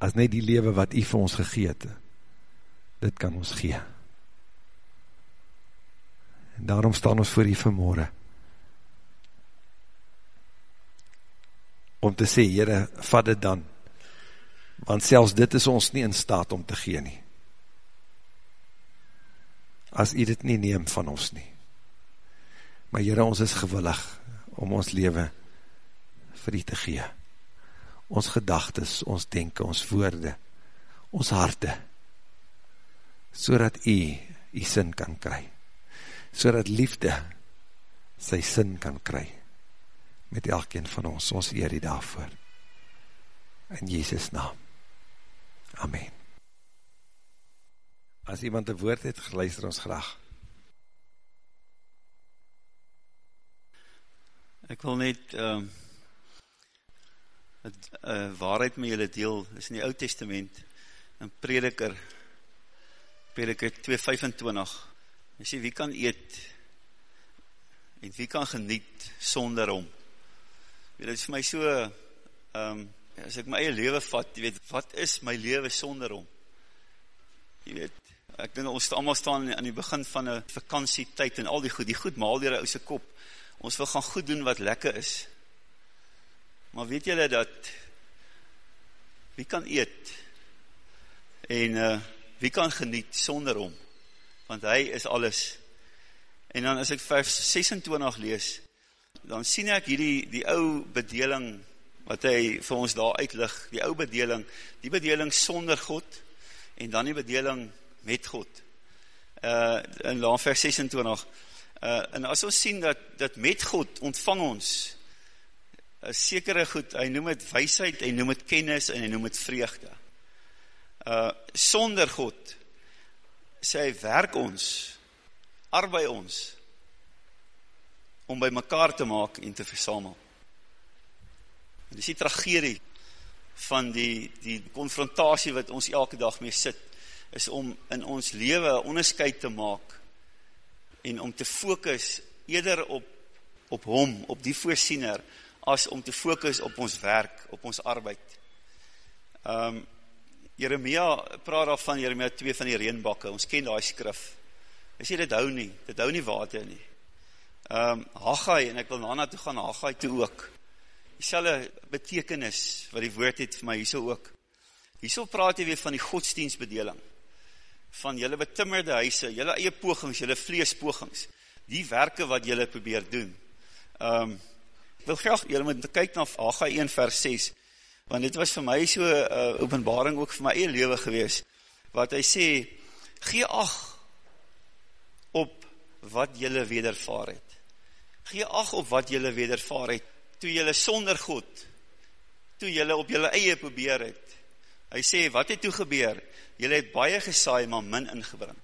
as net die lewe wat u vir ons gegeet, dit kan ons gee. En daarom staan ons voor u vanmorgen, om te sê, Heere, vat dit dan, want selfs dit is ons nie in staat om te gee nie. As u dit nie neem van ons nie. Maar Heere, ons is gewillig om ons leven vir u te gee. Ons gedagtes, ons denken, ons woorde, ons harte, so dat u u sin kan kry. So dat liefde sy sin kan kry met elkeen van ons, ons eer die daarvoor. In Jezus naam. Amen. As iemand een woord het, geluister ons graag. Ek wil net uh, het, uh, waarheid met julle deel, is in die oud testament, in prediker, prediker 2.25, en sê, wie kan eet, en wie kan geniet, sonder om, Dit is vir my so, um, as ek my eie leven vat, jy weet, wat is my leven sonder om? Jy weet, ek denk ons allemaal staan aan die begin van een vakantietijd en al die goed, die goed maal die ouse kop, ons wil gaan goed doen wat lekker is. Maar weet jylle dat, wie kan eet, en uh, wie kan geniet sonder om, want hy is alles. En dan as ek vers 26 lees, dan sien ek hierdie, die ou bedeling, wat hy vir ons daar uitlig, die ou bedeling, die bedeling sonder God, en dan die bedeling met God. Uh, in laan vers 26, uh, en as ons sien dat, dat met God ontvang ons, sekere goed, hy noem het weisheid, hy noem het kennis, en hy noem het vreugde. Uh, sonder God, sê hy werk ons, arbei ons, om by mekaar te maak en te versamel. En dis die tragedie van die, die confrontatie wat ons elke dag mee sit, is om in ons leven onderscheid te maak en om te focus eerder op, op hom, op die voorsiener, as om te focus op ons werk, op ons arbeid. Um, Jeremia praat af van Jeremia 2 van die reenbakke, ons ken die skrif. Hy sê dit hou nie, dit hou nie water nie. Um, Haggai, en ek wil daarna toe gaan, Haggai toe ook, die selle betekenis, wat die woord het vir my hierso ook, hierso praat hy weer van die godsdienstbedeling, van jylle betimmerde huise, jylle eie pogings, jylle vleespogings, die werke wat jylle probeer doen. Um, ek wil graag, jylle moet kyk na Haggai 1 vers 6, want dit was vir my so uh, openbaring ook vir my eie lewe gewees, wat hy sê, gee ag op wat jylle wedervaar het gee ag op wat julle wedervaar het, toe julle sonder God, toe julle op julle eie probeer het. Hy sê, wat het toe gebeur? Julle het baie gesaai, maar min ingebring.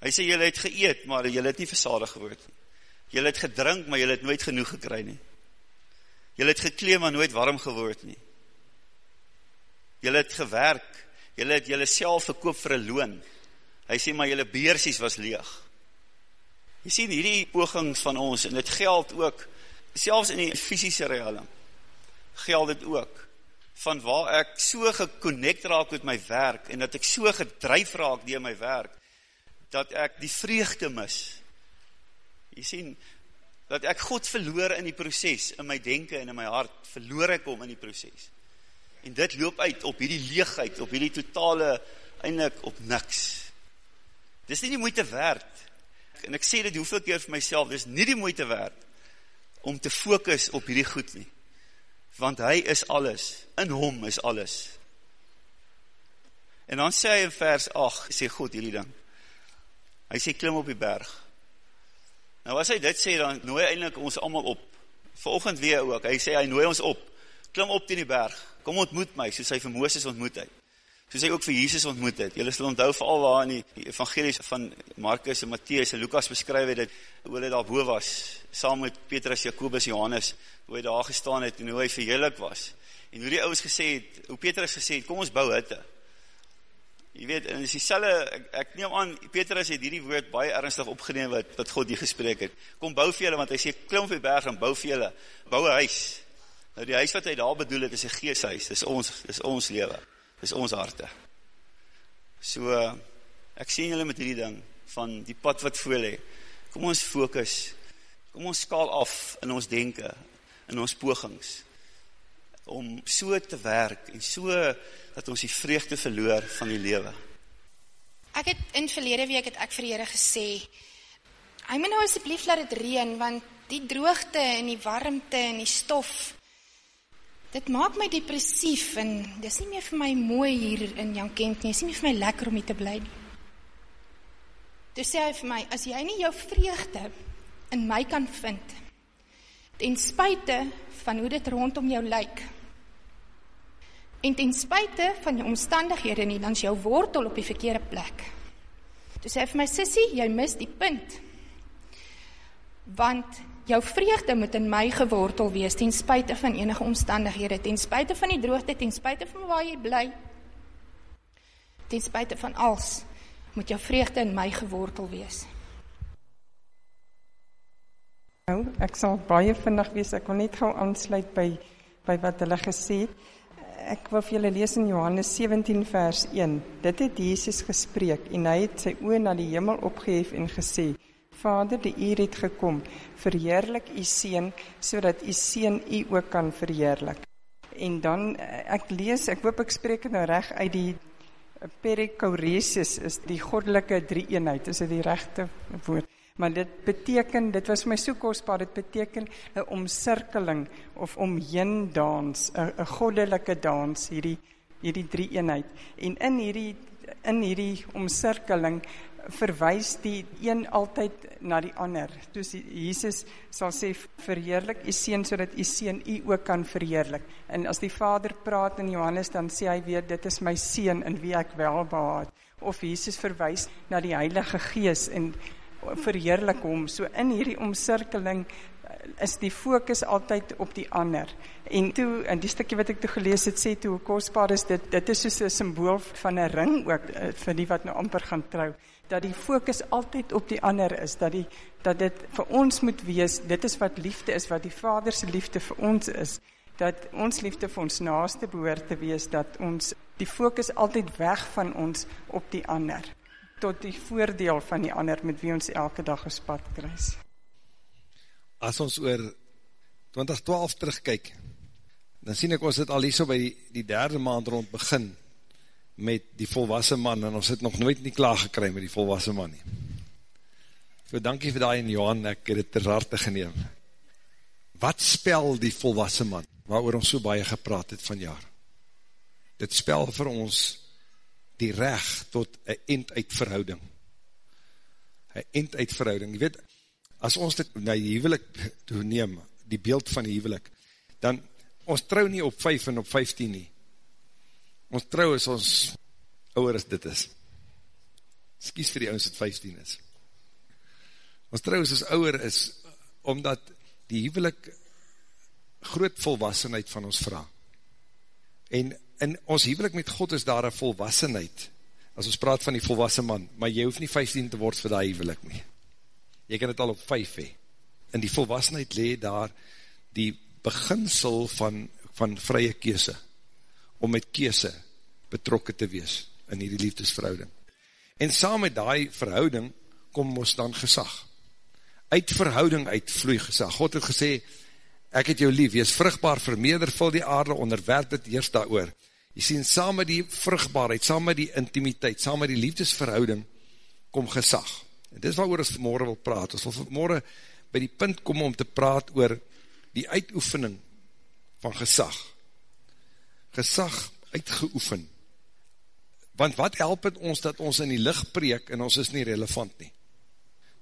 Hy sê, julle het geëet, maar julle het nie versadig geword. Julle het gedrink, maar julle het nooit genoeg gekry nie. Julle het gekleem, maar nooit warm geword nie. Julle het gewerk, julle het julle self verkoop vir een loon. Hy sê, maar julle beersies was leeg. Jy sien hierdie pogings van ons, en dit geld ook, selfs in die fysische realm, geld dit ook, van waar ek so geconnect raak met my werk, en dat ek so gedrijf raak dier my werk, dat ek die vreugde mis. Jy sien, dat ek God verloor in die proces, in my denken en in my hart, verloor ek om in die proces. En dit loop uit op hierdie leegheid, op hierdie totale, eindelijk op niks. Dit is nie die moeite waard, en ek sê dit hoeveel keer vir myself, dit is nie die moeite waard, om te focus op hierdie goed nie, want hy is alles, in hom is alles. En dan sê hy in vers 8, sê God hierdie ding, hy sê klim op die berg. Nou as hy dit sê, dan nooi eindelijk ons allemaal op, volgend weer ook, hy sê hy nooi ons op, klim op in die berg, kom ontmoet my, soos hy vir Mooses ontmoet het soos hy ook vir Jesus ontmoet het. Julle sal onthou vir al waar in die evangelies van Markus en Matthäus en Lukas beskryf het, hoe hy daar boe was, saam met Petrus, Jacobus, Johannes, hoe hy daar gestaan het en hoe hy verheerlik was. En hoe die ouwens gesê het, hoe Petrus gesê het, kom ons bou hitte. Jy weet, en is die selle, ek, ek neem aan, Petrus het hierdie woord baie ernstig opgeneem wat, wat God die gesprek het. Kom bou vir julle, want hy sê, klim op die berg en bou vir julle, bou een huis. Nou die huis wat hy daar bedoel het, is een geesthuis, dis ons, dis ons leven dis ons harte. So, ek sien julle met hierdie ding, van die pad wat voor lee, kom ons focus, kom ons skaal af in ons denken, in ons pogings, om so te werk, en so, dat ons die vreugde verloor van die lewe. Ek het in verlede week het ek vir Here gesê, hy moet nou asseblief laat dit reën want die droogte en die warmte en die stof dit maak my depressief en dis nie meer vir my mooi hier in Jankent nie. Dis nie meer vir my lekker om hier te bly nie. Toe sê hy vir my, as jy nie jou vreugde in my kan vind ten spyte van hoe dit rondom jou lyk en ten spyte van jou omstandighede nie, dan is jou wortel op die verkeerde plek. Toe sê hy vir my, sissie, jy mis die punt. Want jou vreugde moet in my gewortel wees, ten spyte van enige omstandighede, ten spyte van die droogte, ten spyte van waar jy bly, ten spyte van als, moet jou vreugde in my gewortel wees. Nou, ek sal baie vinnig wees, ek wil net gauw aansluit by, by wat hulle gesê het. Ek wil vir julle lees in Johannes 17 vers 1. Dit het Jesus gespreek en hy het sy oë na die hemel opgehef en gesê: Vader, die uur het gekom. Verheerlik u seun sodat u seun u ook kan verheerlik. En dan eh, ek lees, ek hoop ek spreek dit nou reg uit die perikoresis is die goddelike drie-eenheid. Is dit die regte woord? Maar dit beteken dit was my so kosbaar dit beteken 'n omsirkeling of omheen dans 'n goddelike dans hierdie hierdie drie eenheid en in hierdie in hierdie omsirkeling verwys die een altyd na die ander. Dus Jesus sal sê verheerlik u seun sodat u seun u ook kan verheerlik. En as die Vader praat in Johannes dan sê hy weer dit is my seun in wie ek welbehaag. Of Jesus verwys na die Heilige Gees en verheerlik hom. So in hierdie omsirkeling eh, is die fokus altyd op die ander. En toe in die stukkie wat ek toe gelees het sê toe hoe kosbaar is dit? Dit is soos 'n simbool van 'n ring ook eh, vir die wat nou amper gaan trou. Dat die fokus altyd op die ander is. Dat die dat dit vir ons moet wees. Dit is wat liefde is wat die Vader se liefde vir ons is. Dat ons liefde vir ons naaste behoort te wees. Dat ons die fokus altyd weg van ons op die ander tot die voordeel van die ander met wie ons elke dag gespad kruis. As ons oor 2012 terugkyk, dan sien ek ons het al hier so by die, die derde maand rond begin met die volwassen man, en ons het nog nooit nie klaar gekry met die volwassen man nie. So dankie vir die en Johan, ek het het ter harte geneem. Wat spel die volwassen man, waar ons so baie gepraat het van jaar? Dit spel vir ons die reg tot een end-uit-verhouding. Een end-uit-verhouding. Je weet, as ons dit na die huwelik toe neem, die beeld van die huwelik, dan, ons trou nie op 5 en op 15 nie. Ons trou is ons ouwer as dit is. Skies vir die ouwens wat 15 is. Ons trou is ons ouwer is, omdat die huwelik groot volwassenheid van ons vraag. En in ons huwelik met God is daar een volwassenheid, as ons praat van die volwassen man, maar jy hoef nie 15 te word vir die huwelik nie. Jy kan het al op 5 hee. In die volwassenheid lee daar die beginsel van, van vrye kese, om met kese betrokken te wees in die liefdesverhouding. En saam met die verhouding kom ons dan gesag. Uit verhouding uit vloei gesag. God het gesê, ek het jou lief, wees vrugbaar, vermeerder, vul die aarde, onderwerp het eerst daar oor. Jy sien, saam met die vrugbaarheid, saam met die intimiteit, saam met die liefdesverhouding, kom gesag. En dit is wat oor ons vanmorgen wil praat. Ons wil vanmorgen by die punt kom om te praat oor die uitoefening van gesag. Gesag uitgeoefen. Want wat help het ons dat ons in die licht preek en ons is nie relevant nie?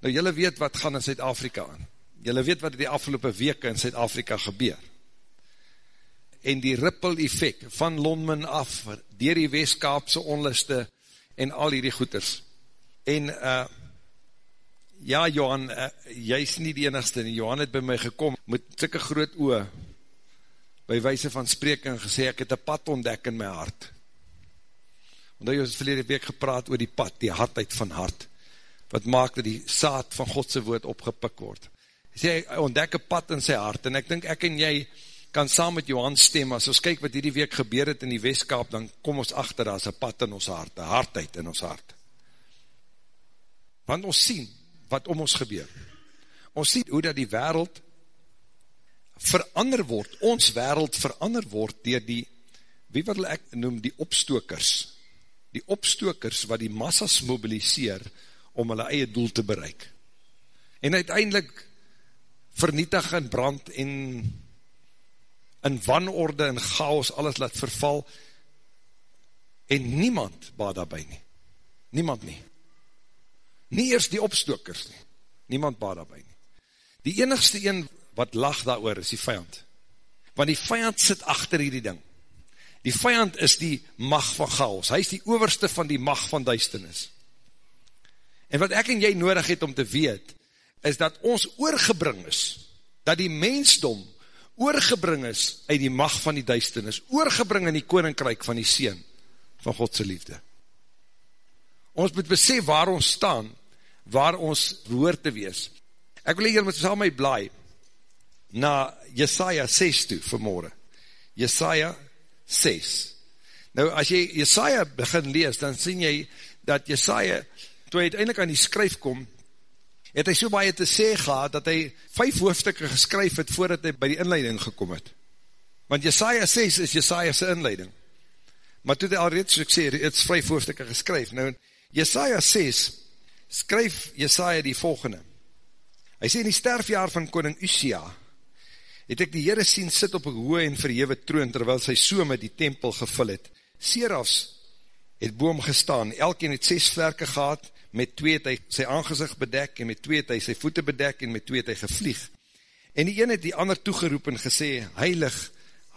Nou, jylle weet wat gaan in Zuid-Afrika aan. Jylle weet wat die afgelopen weke in Zuid-Afrika gebeur en die ripple effect van Lonmin af, dier die Westkaapse onliste en al die goeders. En uh, ja Johan, uh, jy is nie die enigste nie, Johan het by my gekom met sikke groot oe, by wijse van spreking gesê, ek het een pad ontdek in my hart. Want jy het verlede week gepraat oor die pad, die hardheid van hart, wat maak dat die saad van Godse woord opgepik word. Hy sê, hy ontdek een pad in sy hart, en ek dink ek en jy, kan saam met Johan stem, as ons kyk wat hierdie week gebeur het in die Westkaap, dan kom ons achter, daar is een pad in ons hart, een hardheid in ons hart. Want ons sien wat om ons gebeur. Ons sien hoe dat die wereld verander word, ons wereld verander word dier die, wie wil ek noem, die opstokers. Die opstokers wat die massas mobiliseer om hulle eie doel te bereik. En uiteindelik vernietig en brand en in wanorde en chaos alles laat verval en niemand baad daarby nie. Niemand nie. Nie eers die opstokers nie. Niemand baad daarby nie. Die enigste een wat lag daar is die vijand. Want die vijand sit achter hierdie ding. Die vijand is die mag van chaos. Hy is die overste van die mag van duisternis. En wat ek en jy nodig het om te weet, is dat ons oorgebring is, dat die mensdom oorgebring is uit die mag van die duisternis, oorgebring in die koninkryk van die Seen, van Godse liefde. Ons moet besef waar ons staan, waar ons behoor te wees. Ek wil hier met saam my blaai, na Jesaja 6 toe, vanmorgen. Jesaja 6. Nou, as jy Jesaja begin lees, dan sien jy, dat Jesaja, toe hy uiteindelik aan die skryf kom, het hy so baie te sê gehad, dat hy vijf hoofdstukke geskryf het, voordat hy by die inleiding gekom het. Want Jesaja 6 is Jesaja sy inleiding. Maar toe hy al reeds, so ek sê, het vijf hoofdstukke geskryf. Nou, Jesaja 6, skryf Jesaja die volgende. Hy sê, in die sterfjaar van koning Usia, het ek die Heere sien sit op een hoë en verhewe troon, terwyl sy so met die tempel gevul het. Serafs het boom gestaan, elkeen het ses vlerke gehad, met twee het hy sy aangezicht bedek, en met twee het hy sy voete bedek, en met twee het hy gevlieg. En die een het die ander toegeroep en gesê, heilig,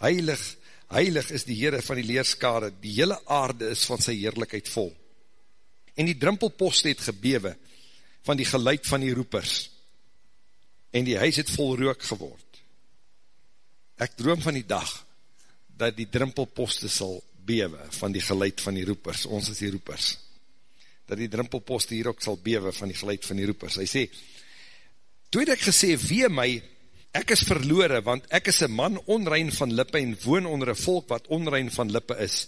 heilig, heilig is die Heere van die leerskade, die hele aarde is van sy heerlijkheid vol. En die drimpelpost het gebewe, van die geluid van die roepers, en die huis het vol rook geword. Ek droom van die dag, dat die drimpelposte sal bewe, van die geluid van die roepers, ons is die roepers, dat die drimpelposte hier ook sal bewe van die geluid van die roepers. Hy sê, toe het ek gesê, wee my, ek is verloore, want ek is een man onrein van lippe en woon onder een volk wat onrein van lippe is,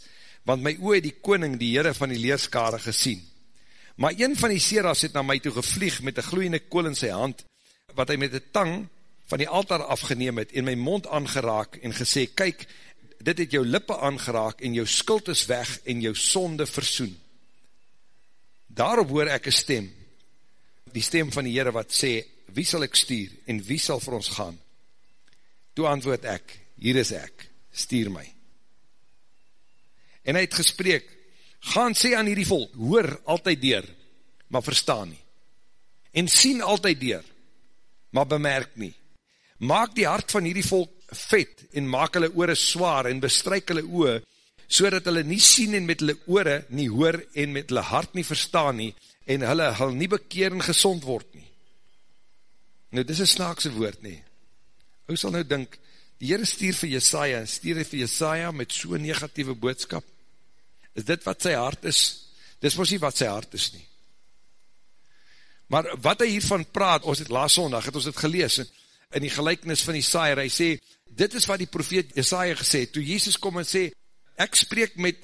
want my oe die koning, die heren van die leerskare gesien. Maar een van die seras het na my toe gevlieg met een gloeiende kool in sy hand, wat hy met die tang van die altaar afgeneem het, en my mond aangeraak en gesê, kyk, dit het jou lippe aangeraak, en jou skuld is weg, en jou sonde versoen daarop hoor ek een stem, die stem van die Heere wat sê, wie sal ek stuur, en wie sal vir ons gaan? Toe antwoord ek, hier is ek, stuur my. En hy het gespreek, gaan sê aan hierdie volk, hoor altyd deur, maar verstaan nie. En sien altyd deur, maar bemerk nie. Maak die hart van hierdie volk vet, en maak hulle oore zwaar, en bestryk hulle oor, so dat hulle nie sien en met hulle oore nie hoor en met hulle hart nie verstaan nie, en hulle hulle nie bekeer en gezond word nie. Nou, dis een snaakse woord nie. Hoe sal nou dink, die Heere stuur vir Jesaja, en stuur vir Jesaja met so'n negatieve boodskap? Is dit wat sy hart is? Dis ons nie wat sy hart is nie. Maar wat hy hiervan praat, ons het laas zondag, het ons het gelees, in die gelijkenis van die saaier, hy sê, dit is wat die profeet Jesaja gesê, toe Jezus kom en sê, ek spreek met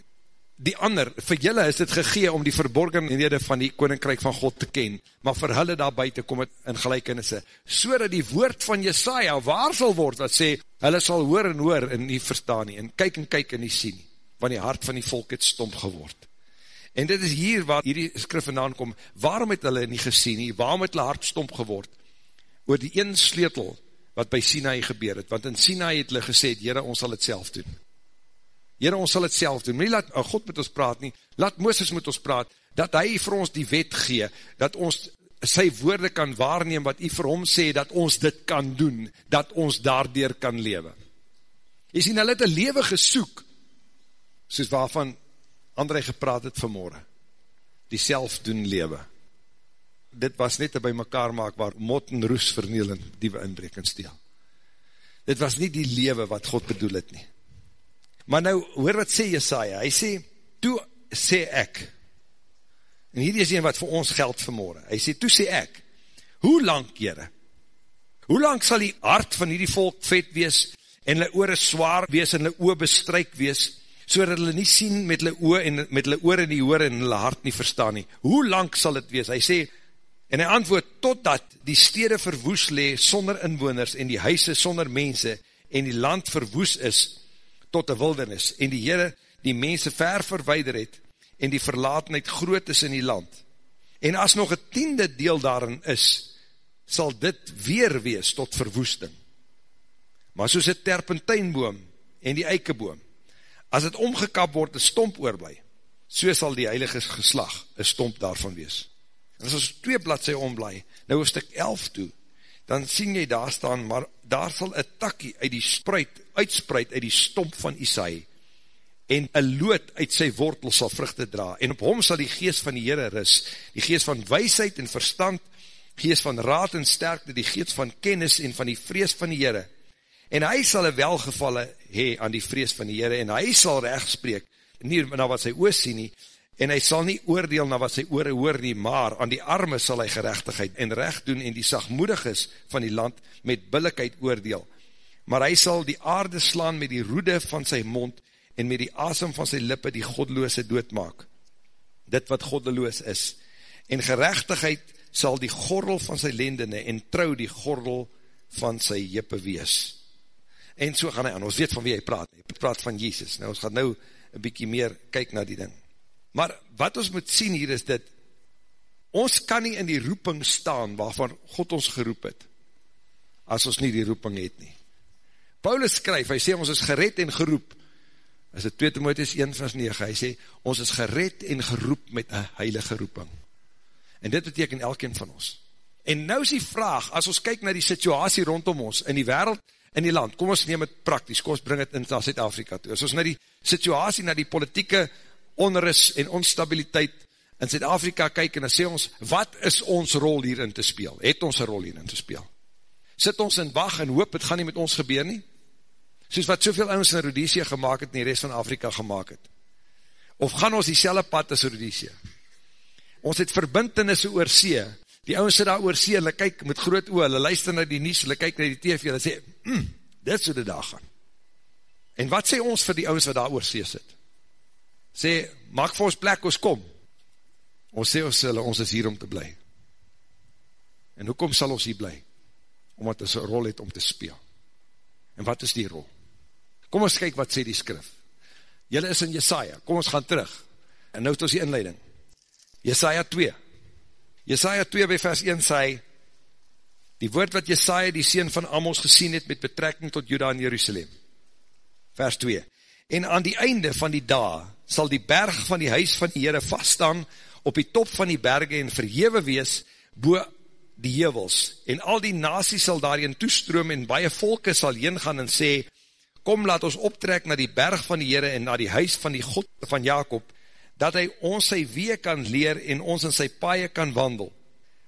die ander, vir julle is dit gegee om die verborgenhede van die koninkryk van God te ken, maar vir hulle daar buiten kom het in gelijkenisse, so dat die woord van Jesaja waar sal word, wat sê, hulle sal hoor en hoor en nie verstaan nie, en kyk en kyk en nie sien nie, want die hart van die volk het stom geword. En dit is hier waar hierdie skrif vandaan kom, waarom het hulle nie gesien nie, waarom het hulle hart stom geword, oor die een sleutel, wat by Sinai gebeur het, want in Sinai het hulle gesê, Heere, ons sal het self doen. Heere, ons sal het self doen, nie laat oh, God met ons praat nie, laat Mooses met ons praat, dat hy vir ons die wet gee, dat ons sy woorde kan waarneem, wat hy vir hom sê, dat ons dit kan doen, dat ons daardoor kan lewe. Jy sien, hy het een lewe gesoek, soos waarvan André gepraat het vanmorgen, die self doen lewe. Dit was net by mekaar maak, waar mot en roes verniel en die we inbreek en steel. Dit was nie die lewe wat God bedoel het nie. Maar nou, hoor wat sê Jesaja, hy sê, toe sê ek, en hier is een wat vir ons geld vanmorgen, hy sê, toe sê ek, hoe lang kere, hoe lang sal die hart van hierdie volk vet wees, en hulle oor zwaar wees, en hulle oor bestryk wees, so dat hulle nie sien met hulle oor, en met hulle oor en die hoor, en hulle hart nie verstaan nie. Hoe lang sal het wees? Hy sê, en hy antwoord, totdat die stede verwoes lee, sonder inwoners, en die huise sonder mense, en die land verwoes is, tot die wildernis, en die Heere die mense ver verweider het, en die verlatenheid groot is in die land. En as nog een tiende deel daarin is, sal dit weer wees tot verwoesting. Maar soos het terpentijnboom en die eikeboom, as het omgekap word, een stomp oorblij, so sal die heilige geslag een stomp daarvan wees. En as ons twee bladse omblij, nou een stuk elf toe, dan sien jy daar staan, maar daar sal een takkie uit die spruit, uitspreid uit die stomp van Isai, en een lood uit sy wortel sal vruchte dra, en op hom sal die geest van die Heere ris, die geest van weisheid en verstand, geest van raad en sterkte, die geest van kennis en van die vrees van die Heere, en hy sal een welgevalle hee aan die vrees van die Heere, en hy sal recht spreek, nie na wat sy oor sien nie, en hy sal nie oordeel na wat sy oor hoor nie, maar aan die arme sal hy gerechtigheid en recht doen, en die sagmoediges van die land met billikheid oordeel, maar hy sal die aarde slaan met die roede van sy mond, en met die asem van sy lippe die godloose doodmaak. Dit wat goddeloos is. En gerechtigheid sal die gordel van sy lendene en trouw die gordel van sy jippe wees. En so gaan hy aan, ons weet van wie hy praat, hy praat van Jesus. Nou, ons gaan nou een bykie meer kyk na die ding. Maar wat ons moet sien hier is dit, ons kan nie in die roeping staan waarvan God ons geroep het, as ons nie die roeping het nie. Paulus skryf, hy sê ons is gered en geroep, is het 2 Timotheus 1 vers 9, hy sê, ons is gered en geroep met een heilige roeping. En dit beteken elkeen van ons. En nou is die vraag, as ons kyk na die situasie rondom ons, in die wereld, in die land, kom ons neem het praktisch, kom ons bring het in Zuid-Afrika toe, as ons na die situasie, na die politieke onrus en onstabiliteit in Zuid-Afrika kyk, en dan sê ons, wat is ons rol hierin te speel? Het ons een rol hierin te speel? Sit ons in wacht en hoop, het gaan nie met ons gebeur nie? soos wat soveel ons in Rhodesia gemaakt het, en die rest van Afrika gemaakt het. Of gaan ons die pad as Rhodesia? Ons het verbintenisse oor see, die ouwens sit daar oor see, hulle kyk met groot oor, hulle luister na die nies, hulle kyk na die TV, hulle sê, mm, dit so die dag gaan. En wat sê ons vir die ouwens wat daar oor see sit? Sê, maak vir ons plek, ons kom. Ons sê ons hulle, ons is hier om te bly. En hoekom sal ons hier bly? Omdat ons een rol het om te speel. En wat is die rol? Kom ons kyk wat sê die skrif. Julle is in Jesaja, kom ons gaan terug. En nou is ons die inleiding. Jesaja 2. Jesaja 2 by vers 1 sê, die woord wat Jesaja die sien van Amos gesien het met betrekking tot Juda en Jerusalem. Vers 2. En aan die einde van die dag sal die berg van die huis van die Heere vaststaan op die top van die berge en verhewe wees boe die hevels en al die nasies sal daarin toestroom en baie volke sal heen gaan en sê, kom laat ons optrek na die berg van die Heere en na die huis van die God van Jacob, dat hy ons sy wee kan leer en ons in sy paie kan wandel.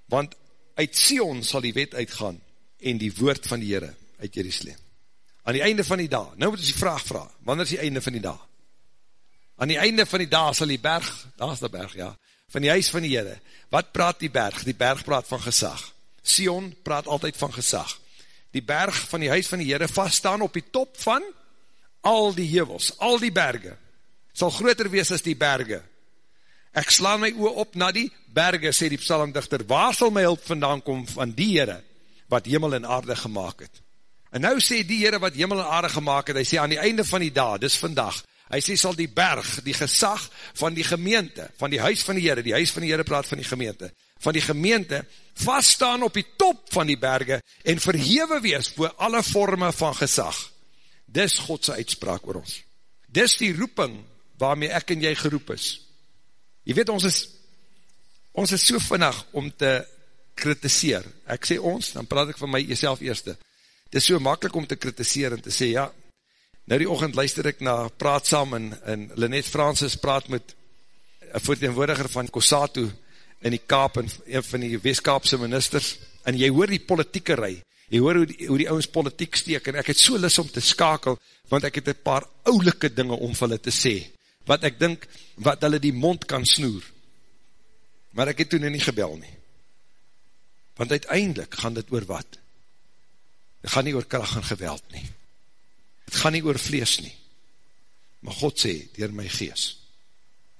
Want uit Sion sal die wet uitgaan en die woord van die Heere uit Jerusalem. Aan die einde van die dag, nou moet ons die vraag vraag, wanneer is die einde van die dag? Aan die einde van die dag sal die berg, daar is die berg, ja, van die huis van die Heere. Wat praat die berg? Die berg praat van gesag. Sion praat altyd van gesag die berg van die huis van die Heere vaststaan op die top van al die hevels, al die berge, sal groter wees as die berge. Ek slaan my oor op na die berge, sê die psalmdichter, waar sal my hulp vandaan kom van die Heere, wat hemel en aarde gemaakt het? En nou sê die Heere wat hemel en aarde gemaakt het, hy sê aan die einde van die dag, dis vandag, hy sê sal die berg, die gesag van die gemeente, van die huis van die Heere, die huis van die Heere praat van die gemeente, van die gemeente, vaststaan op die top van die berge en verhewe wees voor alle vorme van gesag. Dis Godse uitspraak oor ons. Dis die roeping waarmee ek en jy geroep is. Jy weet, ons is, ons is so vinnig om te kritiseer. Ek sê ons, dan praat ek van my jyself eerste. Het is so makkelijk om te kritiseer en te sê, ja, nou die ochend luister ek na Praat Sam en, en Lynette Francis praat met een voorteenwoordiger van Kosato, in die Kaap, en een van die Westkaapse ministers, en jy hoor die politieke rij, jy hoor hoe die, hoe die ouwens politiek steek, en ek het so lis om te skakel, want ek het een paar oulike dinge om vir hulle te sê, wat ek dink, wat hulle die mond kan snoer, maar ek het toen nie gebel nie, want uiteindelik gaan dit oor wat? Het gaan nie oor kracht en geweld nie, het gaan nie oor vlees nie, maar God sê, dier my gees.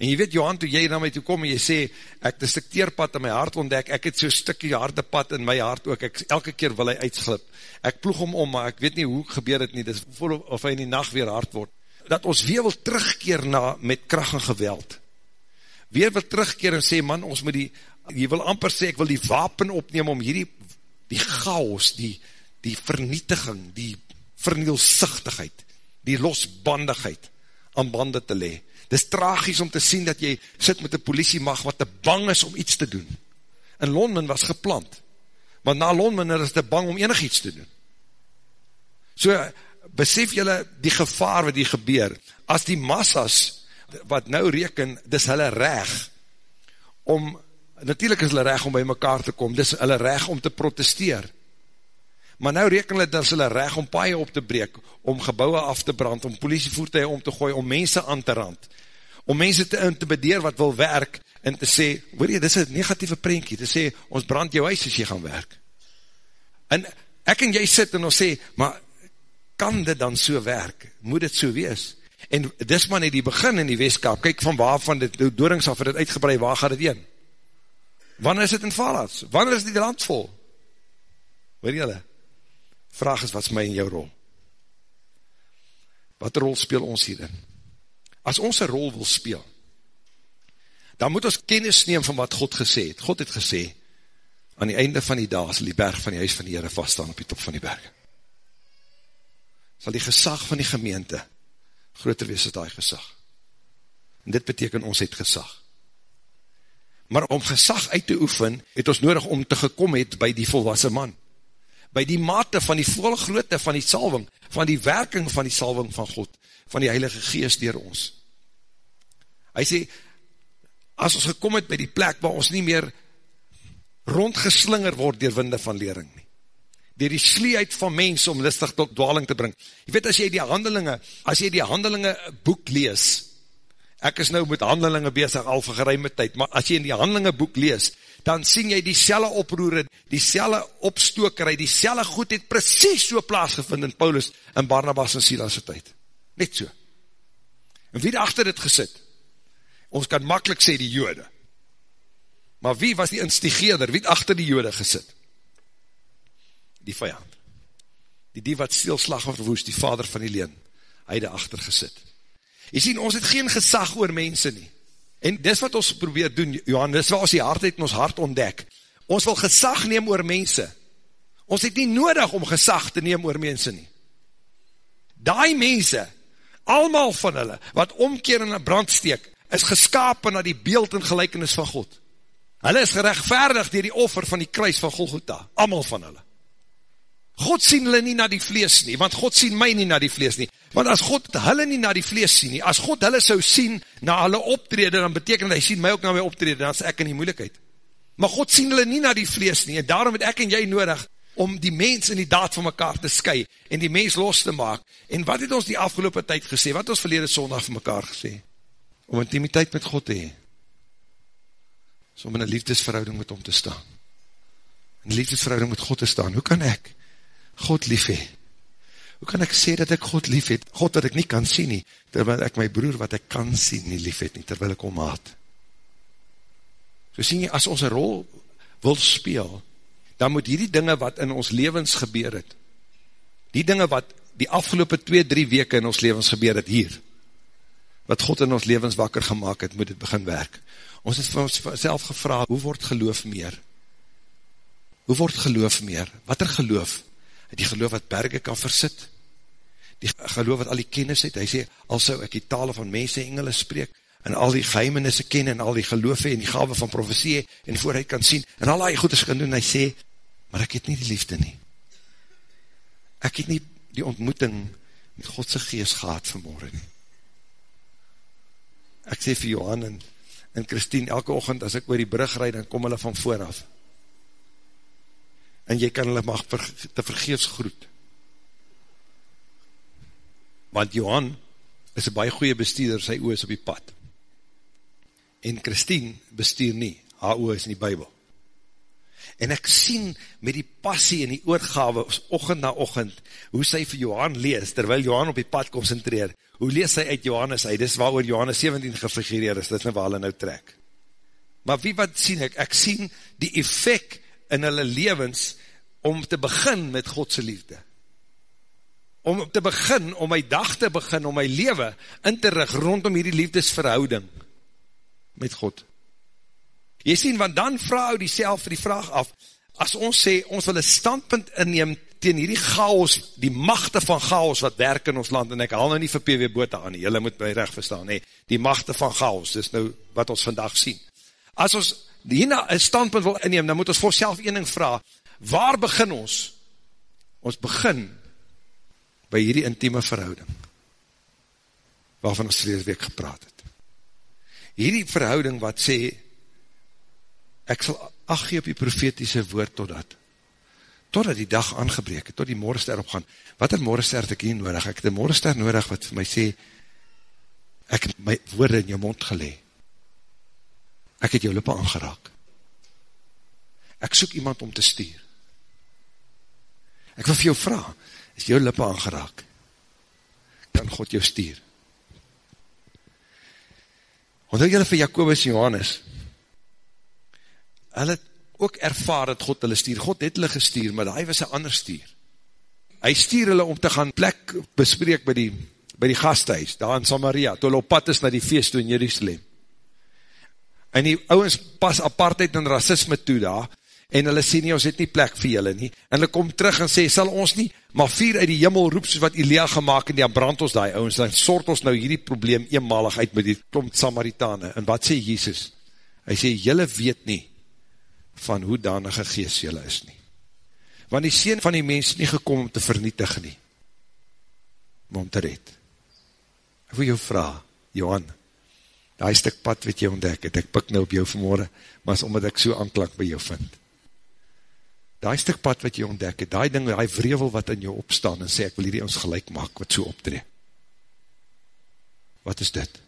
En jy weet, Johan, toe jy na my toe kom en jy sê, ek het een stuk teerpad in my hart ontdek, ek het so'n stukje harde pad in my hart ook, ek, elke keer wil hy uitslip. Ek ploeg hom om, maar ek weet nie hoe gebeur het nie, dit is voel of hy in die nacht weer hard word. Dat ons weer wil terugkeer na, met kracht en geweld. Weer wil terugkeer en sê, man, ons moet die, jy wil amper sê, ek wil die wapen opneem om hierdie, die chaos, die, die vernietiging, die vernielsichtigheid, die losbandigheid aan bande te le. Dit is tragisch om te sien dat jy sit met die politiemacht wat te bang is om iets te doen. In Londen was geplant, maar na Londen is te bang om enig iets te doen. So, besef jylle die gevaar wat die gebeur, as die massas, wat nou reken, dis hulle reg, om, natuurlijk is hulle reg om by mekaar te kom, dis hulle reg om te protesteer, maar nou reken hulle dat hulle reg om paaie op te breek, om gebouwe af te brand, om politievoertuig om te gooi, om mense aan te rand, om mense te intimideer wat wil werk, en te sê, hoor jy, dit is een negatieve prentje, te sê, ons brand jou huis as jy gaan werk. En ek en jy sit en ons sê, maar kan dit dan so werk? Moet dit so wees? En dis maar net die begin in die weeskap, kyk van waar van dit dooringsaf het uitgebreid, waar gaat dit een? Wanneer is dit in Valats? Wanneer is die land vol? Hoor jylle? Vraag is, wat is my in jou rol? Wat rol speel ons hierin? As ons een rol wil speel, dan moet ons kennis neem van wat God gesê het. God het gesê, aan die einde van die dag sal die berg van die huis van die Heere vaststaan op die top van die berg. Sal die gesag van die gemeente groter wees as die gesag. En dit beteken ons het gesag. Maar om gesag uit te oefen, het ons nodig om te gekom het by die volwassen man. By die mate van die volle grootte van die salving, van die werking van die salving van God, van die Heilige Geest dier ons. Hy sê, as ons gekom het by die plek waar ons nie meer rondgeslinger word dier winde van lering nie, dier die slieheid van mens om listig tot dwaling te bring. Je weet, as jy die handelinge, as jy die handelinge boek lees, ek is nou met handelinge bezig al vir geruime tyd, maar as jy in die handelinge boek lees, dan sien jy die selle oproere, die selle opstokerij, die selle goed het precies so plaasgevind in Paulus en Barnabas en Silas' tyd. Net so. En wie achter dit gesit? Ons kan makkelijk sê die jode. Maar wie was die instigeerder? Wie achter die jode gesit? Die vijand. Die die wat stilslag of verwoes, die vader van die leen. Hy het achter gesit. Jy sien, ons het geen gesag oor mense nie. En dis wat ons probeer doen, Johan, dis wat ons die hardheid in ons hart ontdek. Ons wil gesag neem oor mense. Ons het nie nodig om gesag te neem oor mense nie. Daai mense, almal van hulle, wat omkeer in een brandsteek, is geskapen na die beeld en gelijkenis van God. Hulle is gerechtvaardig dier die offer van die kruis van Golgotha, almal van hulle. God sien hulle nie na die vlees nie, want God sien my nie na die vlees nie. Want as God hulle nie na die vlees sien nie, as God hulle sou sien na hulle optrede, dan beteken dat hy sien my ook na my optrede, dan is ek in die moeilijkheid. Maar God sien hulle nie na die vlees nie, en daarom het ek en jy nodig, om die mens in die daad van mekaar te sky, en die mens los te maak. En wat het ons die afgelopen tyd gesê, wat ons verlede sondag van mekaar gesê? Om intimiteit met God te hee. So om in een liefdesverhouding met hom te staan. In liefdesverhouding met God te staan. Hoe kan ek God lief hee? Hoe kan ek sê dat ek God lief het? God wat ek nie kan sien nie, terwyl ek my broer wat ek kan sien nie lief het nie, terwyl ek om haat. So sien jy, as ons een rol wil speel, dan moet hierdie dinge wat in ons levens gebeur het, die dinge wat die afgelopen 2-3 weke in ons levens gebeur het hier, wat God in ons levens wakker gemaakt het, moet het begin werk. Ons het vir ons self gevra, hoe word geloof meer? Hoe word geloof meer? Wat er geloof? Die geloof wat berge kan versit, die geloof wat al die kennis het, hy sê, al sou ek die tale van mense en engele spreek, en al die geheimenisse ken, en al die geloof en die gave van profesie, en vooruit kan sien, en al die goedes kan doen, hy sê, maar ek het nie die liefde nie. Ek het nie die ontmoeting met Godse geest gehad vanmorgen nie. Ek sê vir Johan en, en Christine, elke ochend as ek oor die brug rijd, dan kom hulle van vooraf. En jy kan hulle mag ver, te vergeefs groet. Want Johan is een baie goeie bestuurder, sy oor is op die pad. En Christine bestuur nie, haar oor is in die Bijbel. en ek sien met die passie en die oorgave, ochend na ochend, hoe sy vir Johan lees, terwyl Johan op die pad concentreer, hoe lees sy uit Johannes uit, dis waar oor Johannes 17 gefigureer is, dit is waar hulle nou trek. Maar wie wat sien ek? Ek sien die effect in hulle levens, om te begin met Godse liefde. Om te begin, om my dag te begin, om my leven in te rig rondom hierdie liefdesverhouding met God. Jy sien, want dan vraag die self die vraag af, as ons sê, ons wil een standpunt inneem tegen hierdie chaos, die machte van chaos wat werk in ons land, en ek haal nou nie vir PW Bota aan, jylle moet my recht verstaan, nee, die machte van chaos, dis nou wat ons vandag sien. As ons hierna een standpunt wil inneem, dan moet ons voor self een ding vraag, waar begin ons? Ons begin by hierdie intieme verhouding, waarvan ons verlede week gepraat het. Hierdie verhouding wat sê, ek sal ach gee op die profetiese woord totdat, totdat die dag aangebreek het, tot die morgenster opgaan. Wat een morgenster het ek hier nodig? Ek het een morgenster nodig wat vir my sê, ek het my woorde in jou mond gelee. Ek het jou lippe aangeraak. Ek soek iemand om te stuur. Ek wil vir jou vraag, is jou lippe aangeraak? Kan God jou stuur? Onthou jylle vir Jacobus en Johannes, hulle het ook ervaar dat God hulle stuur. God het hulle gestuur, maar hy was een ander stuur. Hy stuur hulle om te gaan plek bespreek by die, by die gasthuis, daar in Samaria, toe hulle op pad is na die feest toe in Jerusalem. En die ouwens pas apartheid en racisme toe daar, en hulle sê nie, ons het nie plek vir julle nie. En hulle kom terug en sê, sal ons nie, maar vier uit die jimmel roep, soos wat Elia gemaakt, en die brand ons die ouwens, dan sort ons nou hierdie probleem eenmalig uit met die klomp Samaritane. En wat sê Jesus? Hy sê, julle weet nie, van hoe danige geest jylle is nie. Want die sien van die mens nie gekom om te vernietig nie, maar om te red. Ek wil jou vraag, Johan, die stuk pad wat jy ontdek het, ek pik nou op jou vanmorgen, maar is omdat ek so aanklank by jou vind. Die stuk pad wat jy ontdek het, die ding, die vrevel wat in jou opstaan, en sê, ek wil hierdie ons gelijk maak, wat so optree. Wat is dit?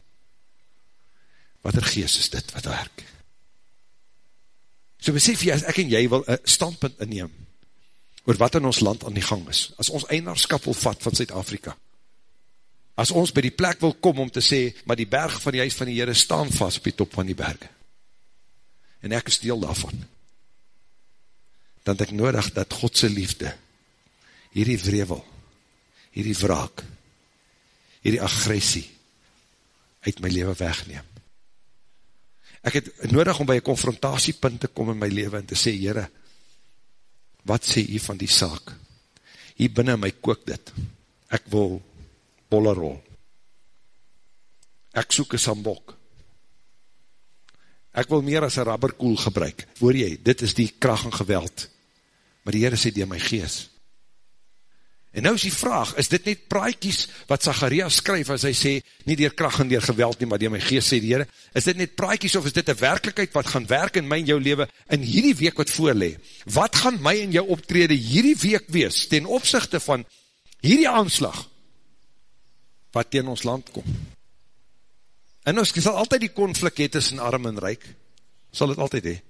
Wat er geest is dit, wat werk? So besef jy, as ek en jy wil een standpunt inneem, oor wat in ons land aan die gang is, as ons einaarskap wil vat van Zuid-Afrika, as ons by die plek wil kom om te sê, maar die berg van die huis van die Heere staan vast op die top van die berge, en ek is deel daarvan, dan ek nodig dat Godse liefde, hierdie vrevel, hierdie wraak, hierdie agressie, uit my leven wegneem, ek het nodig om by een confrontatiepunt te kom in my leven en te sê, Heere, wat sê jy van die saak? Hier binnen my kook dit. Ek wil bolle rol. Ek soek een sambok. Ek wil meer as een rubberkoel gebruik. Hoor jy, dit is die kracht en geweld. Maar die Heere sê die my geest. En nou is die vraag, is dit net praaikies wat Zacharias skryf as hy sê, nie dier kracht en dier geweld nie, maar dier my geest sê die heren, is dit net praaikies of is dit een werkelijkheid wat gaan werk in my en jou leven in hierdie week wat voorlee? Wat gaan my en jou optrede hierdie week wees ten opzichte van hierdie aanslag wat teen ons land kom? En ons sal altyd die konflik het tussen arm en rijk, sal het altyd hee.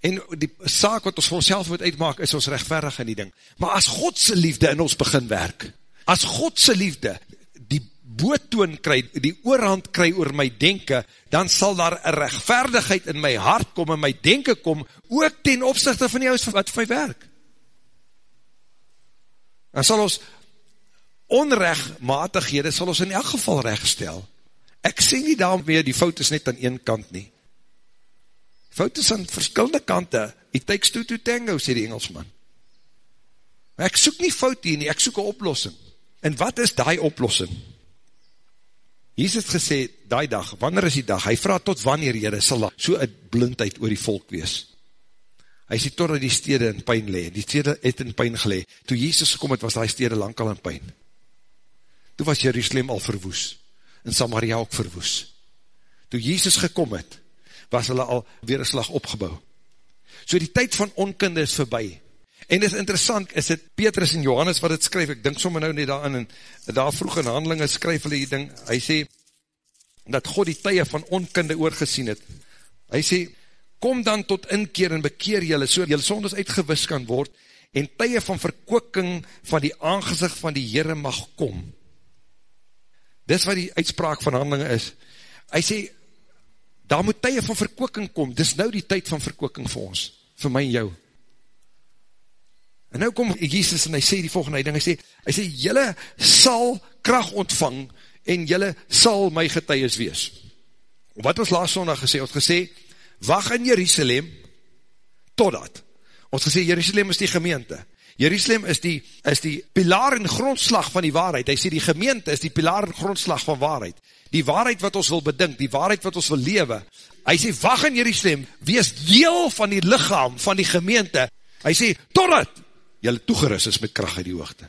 En die saak wat ons vir onszelf moet uitmaak, is ons rechtverig in die ding. Maar as Godse liefde in ons begin werk, as Godse liefde die boottoon kry, die oorhand kry oor my denken, dan sal daar een rechtverdigheid in my hart kom, in my denken kom, ook ten opzichte van die huis wat vir my werk. Dan sal ons onrechtmatighede, sal ons in elk geval rechtstel. Ek sê nie daarom meer, die fout is net aan een kant nie. Fout is aan verskillende kante. It takes two to tango, sê die Engelsman. Maar ek soek nie fout hier nie, ek soek een oplossing. En wat is die oplossing? Jesus het gesê, die dag, wanneer is die dag? Hy vraag tot wanneer, Heere, sal so een blindheid oor die volk wees. Hy sê, totdat die stede in pijn le, die stede het in pijn gele. Toe Jesus gekom het, was die stede lang al in pijn. Toe was Jerusalem al verwoes, en Samaria ook verwoes. Toe Jesus gekom het, was hulle al weer een slag opgebouw. So die tyd van onkunde is voorbij. En dit is interessant, is het Petrus en Johannes wat het skryf, ek dink sommer nou nie daarin, en daar vroeg in handelinge skryf hulle die ding, hy sê, dat God die tye van onkunde oorgesien het. Hy sê, kom dan tot inkeer en bekeer jylle, so jylle sondes uitgewis kan word, en tye van verkooking van die aangezicht van die Heere mag kom. Dis wat die uitspraak van handelinge is. Hy sê, daar moet tye van verkooking kom, dis nou die tyd van verkooking vir ons, vir my en jou. En nou kom Jesus en hy sê die volgende ding, hy sê, hy sê, jylle sal kracht ontvang, en jylle sal my getuies wees. Wat ons laatst zondag gesê, ons gesê, wacht in Jerusalem, totdat, ons gesê, Jerusalem is die gemeente, Jerusalem is die, is die pilaar en grondslag van die waarheid, hy sê die gemeente is die pilaar en grondslag van waarheid, die waarheid wat ons wil bedink, die waarheid wat ons wil lewe, hy sê, wacht in Jerusalem, wees deel van die lichaam van die gemeente, hy sê, totdat, jylle toegeris is met kracht uit die hoogte.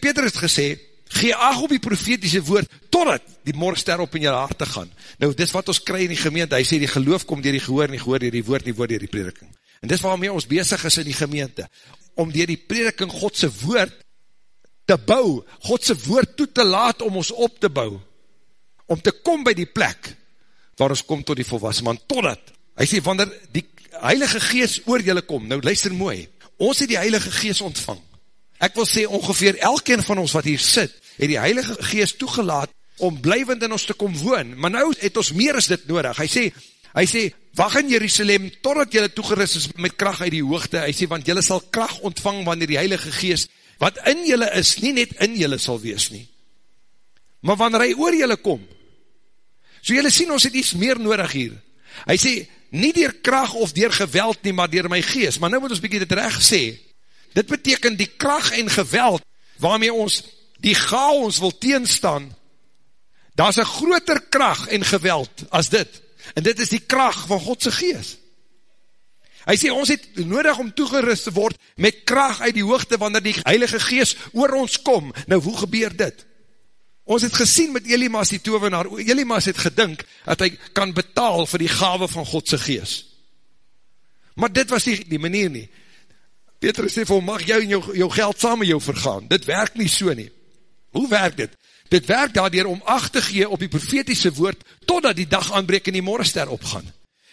Peter het gesê, gee ag op die profetiese woord, totdat die morgenster op in jylle harte gaan. Nou, dis wat ons kry in die gemeente, hy sê, die geloof kom dier die gehoor, nie gehoor dier die woord, nie woord dier die prediking. En dis waarmee ons bezig is in die gemeente, om dier die prediking Godse woord te bou, Godse woord toe te laat om ons op te bou, om te kom by die plek, waar ons kom tot die volwassen man, totdat, hy sê, wanneer die heilige gees oor jylle kom, nou luister mooi, ons het die heilige gees ontvang, ek wil sê, ongeveer elkeen van ons wat hier sit, het die heilige gees toegelaat, om blijvend in ons te kom woon, maar nou het ons meer as dit nodig, hy sê, hy sê, wacht in Jerusalem, totdat jylle toegerust is met kracht uit die hoogte, hy sê, want jylle sal kracht ontvang, wanneer die heilige geest, wat in jylle is, nie net in jylle sal wees nie, maar wanneer hy oor jylle kom, so jylle sien, ons het iets meer nodig hier, hy sê, nie dier kracht of dier geweld nie, maar dier my geest, maar nou moet ons bykie dit recht sê, dit beteken die kracht en geweld, waarmee ons die chaos wil teenstaan, daar is een groter kracht en geweld as dit, En dit is die kracht van Godse geest. Hy sê, ons het nodig om toegerust te word met kracht uit die hoogte, wanneer die heilige geest oor ons kom. Nou, hoe gebeur dit? Ons het gesien met Elimas die tovenaar, Elimas het gedink, dat hy kan betaal vir die gave van Godse geest. Maar dit was die, die manier nie. Petrus sê, mag jou en jou, jou geld saam met jou vergaan. Dit werk nie so nie. Hoe werk dit? Dit werk daardoor om acht te gee op die profetiese woord, totdat die dag aanbreek en die morgenster opgaan.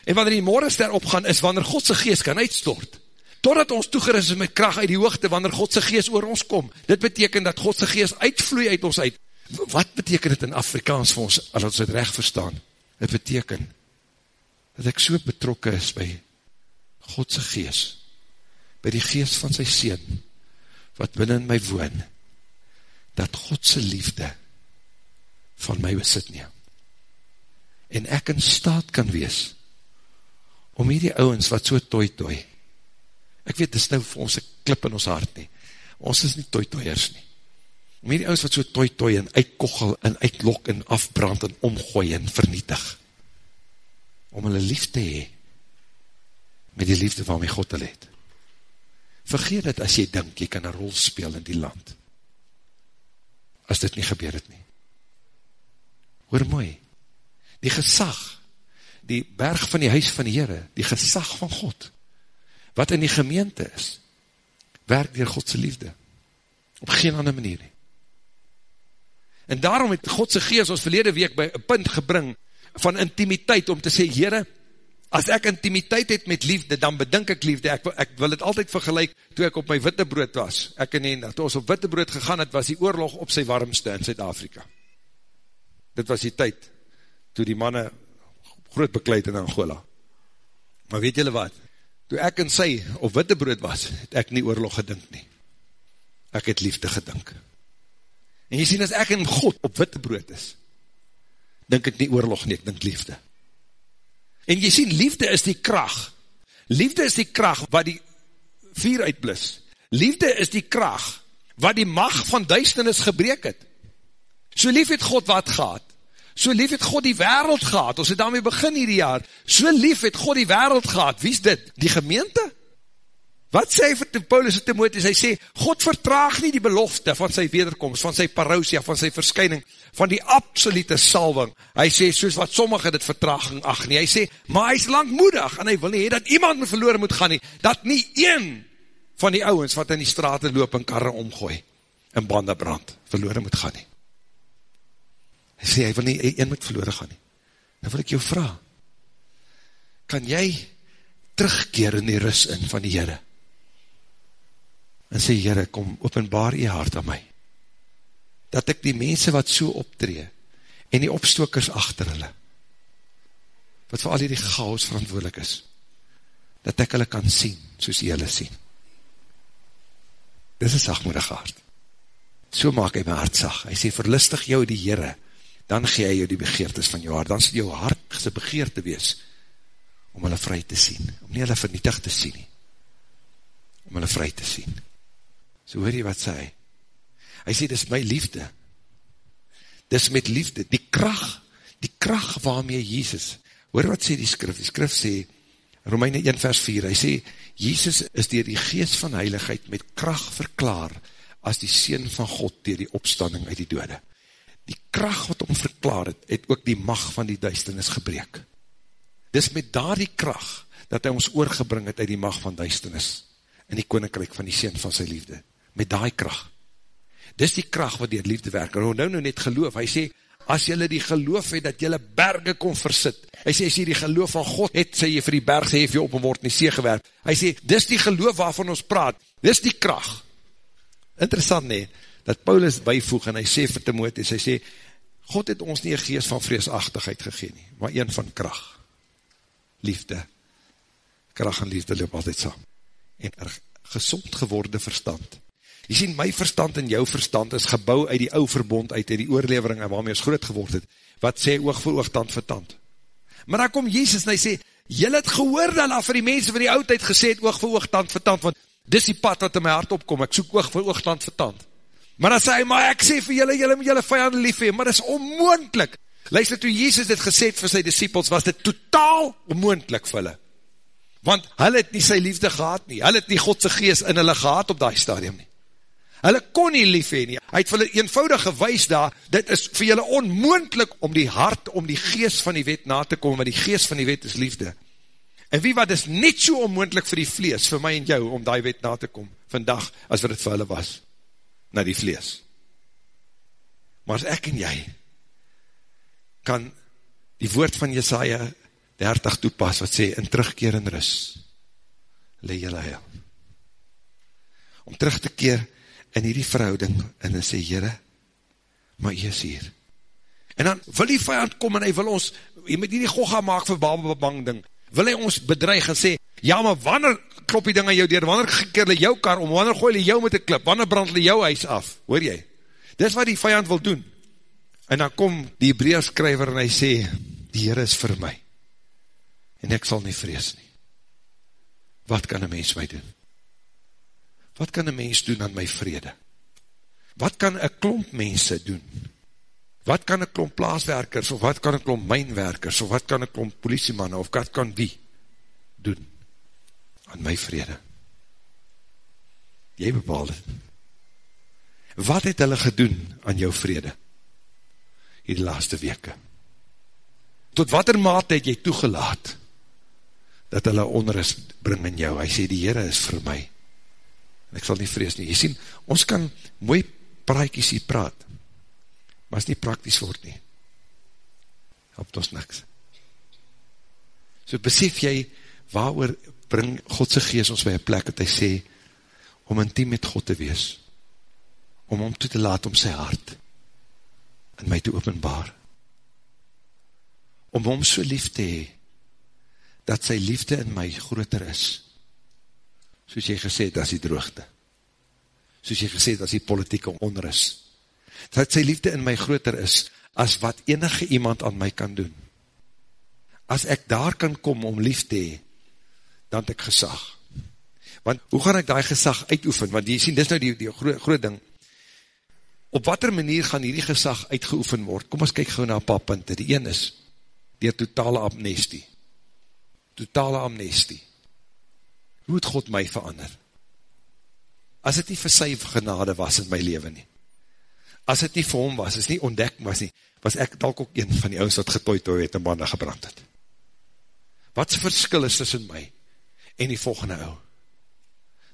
En wanneer die morgenster opgaan, is wanneer Godse geest kan uitstort. Totdat ons toegeris is met kracht uit die hoogte, wanneer Godse geest oor ons kom. Dit beteken dat Godse geest uitvloei uit ons uit. Wat beteken dit in Afrikaans vir ons, as ons het recht verstaan? Dit beteken, dat ek so betrokken is by Godse geest, by die geest van sy Seen, wat binnen my woon, dat Godse liefde, van my besit nie. En ek in staat kan wees, om hierdie ouwens wat so toi toi, ek weet, dis nou vir ons een klip in ons hart nie, ons is nie toi toiers nie, om hierdie ouwens wat so toi toi en uitkochel en uitlok en afbrand en omgooi en vernietig, om hulle lief te hee, met die liefde my God te leid. Vergeet het as jy dink, jy kan een rol speel in die land, as dit nie gebeur het nie hoor mooi, die gesag, die berg van die huis van die Heere, die gesag van God, wat in die gemeente is, werk dier Godse liefde, op geen ander manier nie. En daarom het Godse geest ons verlede week by een punt gebring, van intimiteit, om te sê, Heere, as ek intimiteit het met liefde, dan bedink ek liefde, ek, ek wil het altyd vergelijk, toe ek op my witte brood was, ek en en, toe ons op witte brood gegaan het, was die oorlog op sy warmste in Zuid-Afrika dit was die tyd, toe die manne groot bekleid in Angola. Maar weet julle wat, toe ek en sy op witte brood was, het ek nie oorlog gedink nie. Ek het liefde gedink. En jy sien, as ek en God op witte brood is, dink ek nie oorlog nie, ek dink liefde. En jy sien, liefde is die kracht. Liefde is die kracht wat die vuur uitblis. Liefde is die kracht wat die mag van duisternis gebreek het. So lief het God wat gehad. So lief het God die wereld gehad. Ons het daarmee begin hierdie jaar. So lief het God die wereld gehad. Wie is dit? Die gemeente? Wat sê vir Paulus en Timotheus? Hy sê, God vertraag nie die belofte van sy wederkomst, van sy parousia, van sy verskyning, van die absolute salving. Hy sê, soos wat sommige dit vertraging ach nie. Hy sê, maar hy is langmoedig, en hy wil nie, dat iemand me verloren moet gaan nie, dat nie een van die ouwens, wat in die straten loop en karre omgooi, en bande brand, verloren moet gaan nie. Hy sê, hy wil nie een moet verloren gaan nie. Dan wil ek jou vraag, kan jy terugkeer in die rus in van die Heere, en sê, Heere, kom, openbaar jy hart aan my, dat ek die mense wat so optree, en die opstokers achter hulle, wat vir al die chaos verantwoordelik is, dat ek hulle kan sien, soos jy hulle sien. Dit is een sagmoedige hart. So maak hy my hart sag. Hy sê, verlustig jou die Heere, dan gee hy jou die begeertes van jou hart, dan sal jou hart sy begeerte wees, om hulle vry te sien, om nie hulle vernietig te sien nie, om hulle vry te sien. So hoor jy wat sê hy? Hy sê, dis my liefde, dis met liefde, die kracht, die kracht waarmee Jesus, hoor wat sê die skrif, die skrif sê, Romeine 1 vers 4, hy sê, Jesus is dier die geest van heiligheid met kracht verklaar, as die Seen van God dier die opstanding uit die dode. Die kracht wat om verklaar het, het ook die mag van die duisternis gebreek. Dis met daar die kracht, dat hy ons oorgebring het uit die mag van duisternis, in die koninkryk van die Seen van sy liefde. Met daar kracht. Dis die kracht wat dier liefde werk. En nou nou net geloof, hy sê, as jylle die geloof het, dat jylle berge kon versit, hy sê, as jy die geloof van God het, sê jy vir die berg, sê jy op en word in die see gewerk, hy sê, dis die geloof waarvan ons praat, dis die kracht, interessant nie, dat Paulus bijvoeg, en hy sê vir Timotheus, hy sê, God het ons nie een geest van vreesachtigheid gegeen nie, maar een van kracht, liefde, kracht en liefde loop altyd saam, en er gezond geworde verstand, Jy sien, my verstand en jou verstand is gebouw uit die ou verbond, uit die oorlevering en waarmee ons groot geword het, wat sê oog vir oog, tand vir tand. Maar dan kom Jezus en hy sê, jylle het gehoor dan af vir die mense van die oudheid gesê oog vir oog, tand vir tand, want dis die pad wat in my hart opkom, ek soek oog vir oog, tand vir tand. Maar dan sê hy, maar ek sê vir jylle, jylle moet jylle vijanden lief hee, maar dis onmoendlik. Luister, toe Jezus dit gesê het vir sy disciples, was dit totaal onmoendlik vir hulle. Want hulle het nie sy liefde gehad nie, hulle het nie Godse geest in hulle gehad op die stadium nie. Hulle kon nie lief heen nie. Hy het vir hulle eenvoudig gewys daar, dit is vir julle onmoendlik om die hart, om die geest van die wet na te kom, want die geest van die wet is liefde. En wie wat is net so onmoendlik vir die vlees, vir my en jou, om die wet na te kom, vandag, as wat het vir hulle was, na die vlees. Maar as ek en jy, kan die woord van Jesaja 30 toepas, wat sê, in terugkeer in rus, le jylle heil. Om terug te keer, in hierdie verhouding, en hy sê, Heere, maar jy is hier. En dan wil die vijand kom, en hy wil ons, jy moet nie die gogga maak vir babelbang ding, wil hy ons bedreig en sê, ja, maar wanneer klop die ding aan jou deur, wanneer gekeer hulle jou kar om, wanneer gooi hulle jou met die klip, wanneer brand hulle jou huis af, hoor jy? Dis wat die vijand wil doen. En dan kom die Hebreeus skryver en hy sê, die Heer is vir my, en ek sal nie vrees nie. Wat kan een mens my doen? wat kan een mens doen aan my vrede? Wat kan een klomp mense doen? Wat kan een klomp plaaswerkers, of wat kan een klomp mijnwerkers, of wat kan een klomp politiemanne, of wat kan wie doen aan my vrede? Jy bepaal het. Wat het hulle gedoen aan jou vrede? Hier die laaste weke. Tot wat er mate het jy toegelaat, dat hulle onrust bring in jou? Hy sê, die Heere is vir my, en ek sal nie vrees nie. Jy sien, ons kan mooi praatjies hier praat, maar as nie prakties word nie, helpt ons niks. So besef jy, waar bring Godse geest ons by een plek, dat hy sê, om intiem met God te wees, om om toe te laat om sy hart, in my te openbaar, om om so lief te hee, dat sy liefde in my groter is, soos jy gesê het, as die droogte. Soos jy gesê het, as die politieke onrus. Dat sy liefde in my groter is, as wat enige iemand aan my kan doen. As ek daar kan kom om lief te hee, dan het ek gesag. Want hoe gaan ek die gesag uitoefen? Want jy sien, dis nou die, die groot, groot ding. Op wat er manier gaan hierdie gesag uitgeoefen word? Kom ons kyk gauw na een paar punte. Die een is, die totale amnestie. Totale amnestie hoe het God my verander? As het nie vir sy genade was in my leven nie, as het nie vir hom was, as nie ontdek was nie, was ek dalk ook een van die ouds wat getooi toe het en bande gebrand het. Wat is verskil is tussen my en die volgende ou?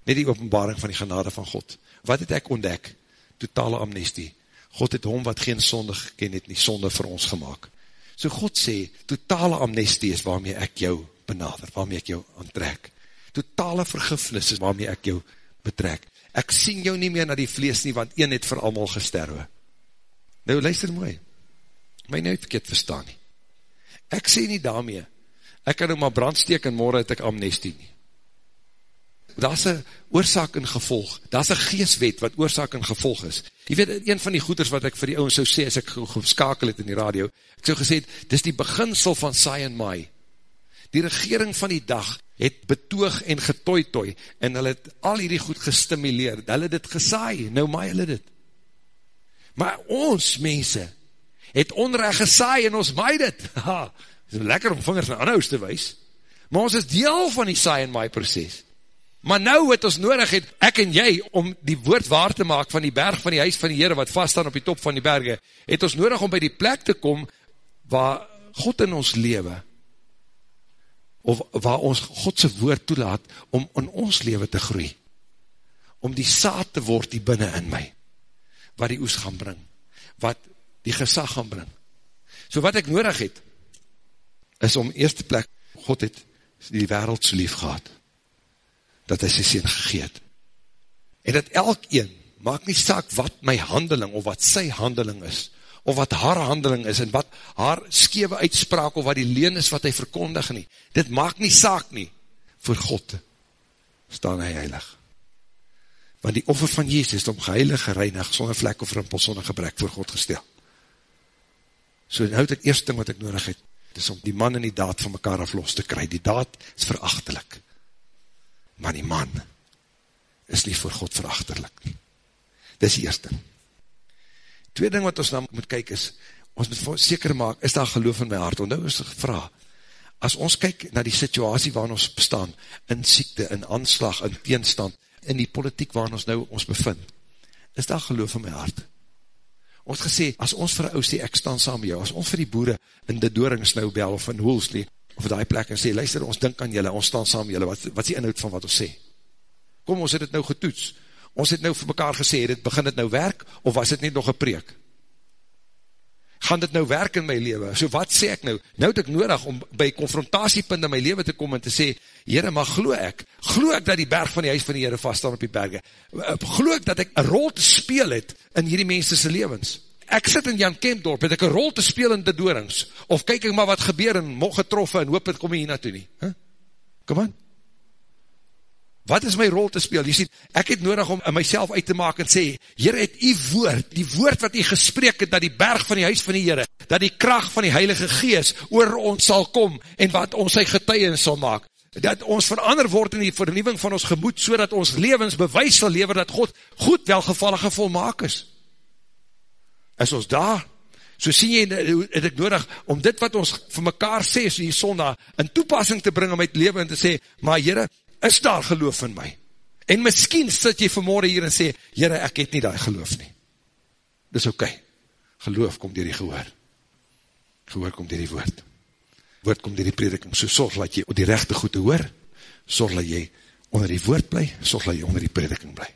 Net die openbaring van die genade van God. Wat het ek ontdek? Totale amnestie. God het hom wat geen sonde geken het, nie sonde vir ons gemaakt. So God sê, totale amnestie is waarmee ek jou benader, waarmee ek jou aantrek. Totale vergifnis is waarmee ek jou betrek. Ek sien jou nie meer na die vlees nie, want een het vir allemaal gesterwe. Nou, luister mooi. My nou verkeerd verstaan nie. Ek sê nie daarmee, ek kan nou maar brandsteek en morgen het ek amnestie nie. Daar is een oorzaak en gevolg, daar is een geestwet wat oorzaak en gevolg is. Je weet, een van die goeders wat ek vir die ouwe so sê, as ek geskakel het in die radio, ek so gesê, dit is die beginsel van saai en maai. Die regering van die dag het betoog en getooi tooi, en hulle het al hierdie goed gestimuleer, hulle het dit gesaai, nou maai hulle dit. Maar ons mense, het onrecht gesaai en ons maai dit. Ha, het is lekker om vingers na anhouds te wees, maar ons is deel van die saai en maai proces. Maar nou wat ons nodig het, ek en jy, om die woord waar te maak van die berg van die huis van die Heere, wat vaststaan op die top van die berge, het ons nodig om by die plek te kom, waar God in ons lewe, of waar ons Godse woord toelaat, om in ons lewe te groei, om die saad te word die binnen in my, wat die oes gaan bring, wat die gesag gaan bring. So wat ek nodig het, is om eerste plek, God het die wereld so lief gehad, dat hy sy sien gegeet. En dat elk een, maak nie saak wat my handeling, of wat sy handeling is, of wat haar handeling is, en wat haar skewe uitspraak, of wat die leen is wat hy verkondig nie. Dit maak nie saak nie, voor God staan hy heilig. Want die offer van Jezus is om geheilig, gereinig, sonder vlek of rimpel, sonder gebrek voor God gestel. So nou het ek eerste ding wat ek nodig het, is om die man en die daad van mekaar af los te kry. Die daad is verachtelik maar die man is nie voor God verachterlik nie. Dis die eerste. Tweede ding wat ons nou moet kyk is, ons moet seker maak, is daar geloof in my hart, want nou is die vraag, as ons kyk na die situasie waarin ons bestaan, in siekte, in aanslag, in teenstand, in die politiek waarin ons nou ons bevind, is daar geloof in my hart. Ons gesê, as ons vir ou sê, ek staan saam met jou, as ons vir die boere in die dooringsnou bel, of in Hoelsley, of die plek en sê, luister, ons dink aan julle, ons staan saam julle, wat, wat is die inhoud van wat ons sê? Kom, ons het het nou getoets, ons het nou vir mekaar gesê, het begin het nou werk, of was het net nog een preek? Gaan dit nou werk in my leven? So wat sê ek nou? Nou het ek nodig om by confrontatiepunt in my leven te kom en te sê, Heere, maar glo ek, glo ek dat die berg van die huis van die Heere vaststaan op die berge, glo ek dat ek een rol te speel het in hierdie mensense levens? Ek sit in Jan Kempdorp, het ek een rol te speel in de doorings, of kyk ek maar wat gebeur en mog getroffen en hoop het kom hier naartoe nie. Huh? Kom aan. Wat is my rol te speel? Jy sê, ek het nodig om myself uit te maak en sê, Heer het die woord, die woord wat jy gesprek het, dat die berg van die huis van die Heere, dat die kracht van die Heilige Gees oor ons sal kom, en wat ons sy getuien sal maak, dat ons verander word in die vernieuwing van ons gemoed, so dat ons levens bewys sal lever, dat God goed welgevallige volmaak is is ons daar, so sien jy, het ek nodig, om dit wat ons vir mekaar sê, so die sondag, in toepassing te bring om my leven en te sê, maar jyre, is daar geloof in my? En miskien sit jy vanmorgen hier en sê, jyre, ek het nie die geloof nie. Dis ok, geloof kom dier die gehoor. Gehoor kom dier die woord. Woord kom dier die prediking, so sorg dat jy die rechte goed te hoor, sorg dat jy onder die woord bly, sorg dat jy onder die prediking bly.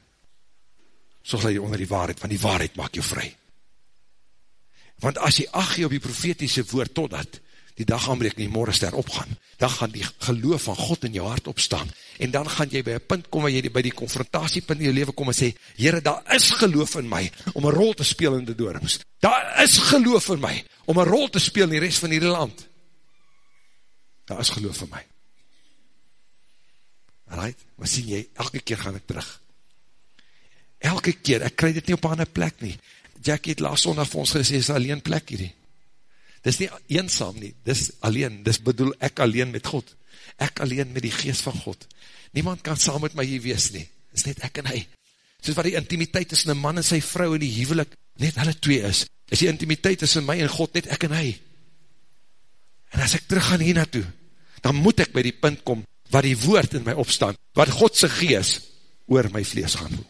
Sorg dat jy onder die waarheid, want die waarheid maak jou vry. Want as jy ag jy op die profetiese woord totdat die dag aanbreek en die morgenster opgaan, dan gaan die geloof van God in jou hart opstaan. En dan gaan jy by een punt kom waar jy by die confrontatiepunt in jou leven kom en sê, Heere, daar is geloof in my om een rol te speel in die doorings. Daar is geloof in my om een rol te speel in die rest van die land. Daar is geloof in my. Right? Maar sien jy, elke keer gaan ek terug. Elke keer, ek krij dit nie op ander plek nie. Jackie het laas zondag vir ons gesê, is alleen plek hierdie. Dis nie eensam nie, dis alleen, dis bedoel ek alleen met God. Ek alleen met die geest van God. Niemand kan saam met my hier wees nie, dis net ek en hy. Soos wat die intimiteit tussen een man en sy vrou in die huwelik, net hulle twee is, is die intimiteit tussen my en God net ek en hy. En as ek terug gaan hier naartoe, dan moet ek by die punt kom, waar die woord in my opstaan, waar Godse geest oor my vlees gaan voel.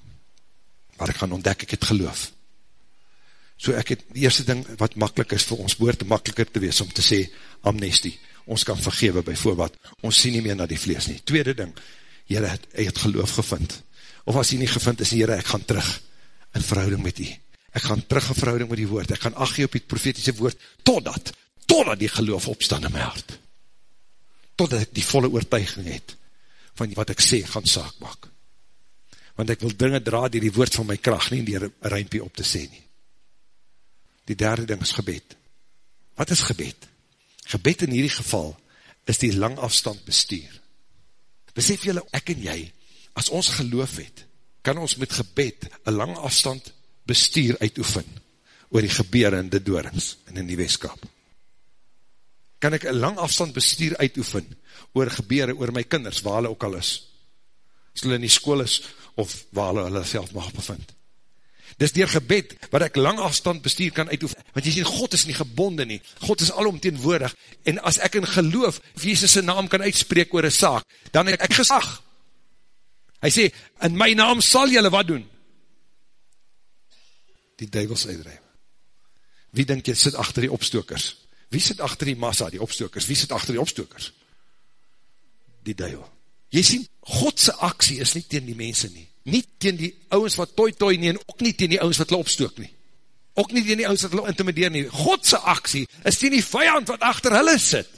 Waar ek gaan ontdek, ek het geloof. So ek het, die eerste ding wat makkelijk is vir ons woord, makkeliker te wees om te sê, amnestie, ons kan vergewe by voorwaad, ons sien nie meer na die vlees nie. Tweede ding, jyre het, hy het geloof gevind, of as hy nie gevind is, jyre, ek gaan terug in verhouding met die, ek gaan terug in verhouding met die woord, ek gaan ag jy op die profetiese woord, totdat, totdat die geloof opstaan in my hart, totdat ek die volle oortuiging het, van wat ek sê, gaan saak maak. Want ek wil dinge dra dier die woord van my kracht, nie dier een ruimpie op te sê nie. Die derde ding is gebed. Wat is gebed? Gebed in hierdie geval, is die lang afstand bestuur. Besef jylle, ek en jy, as ons geloof het, kan ons met gebed een lang afstand bestuur uitoefen oor die gebeur in die doorings en in die weeskap. Kan ek een lang afstand bestuur uitoefen oor gebeur oor my kinders, waar hulle ook al is. As hulle in die school is, of waar hulle hulle self mag bevind. Dis dier gebed, wat ek lang afstand bestuur kan uitoefen, want jy sê, God is nie gebonden nie, God is alomteenwoordig, en as ek in geloof, Jesus' naam kan uitspreek oor een saak, dan het ek gesag. Hy sê, in my naam sal jylle wat doen? Die duivels uitdrijf. Wie denk jy sit achter die opstokers? Wie sit achter die massa, die opstokers? Wie sit achter die opstokers? Die duivel. Jy sien, Godse aksie is nie teen die mense nie. Nie teen die ouwens wat toi toi nie, en ook nie teen die ouwens wat hulle opstook nie. Ook nie teen die ouwens wat hulle intimideer nie. Godse aksie is teen die vijand wat achter hulle sit.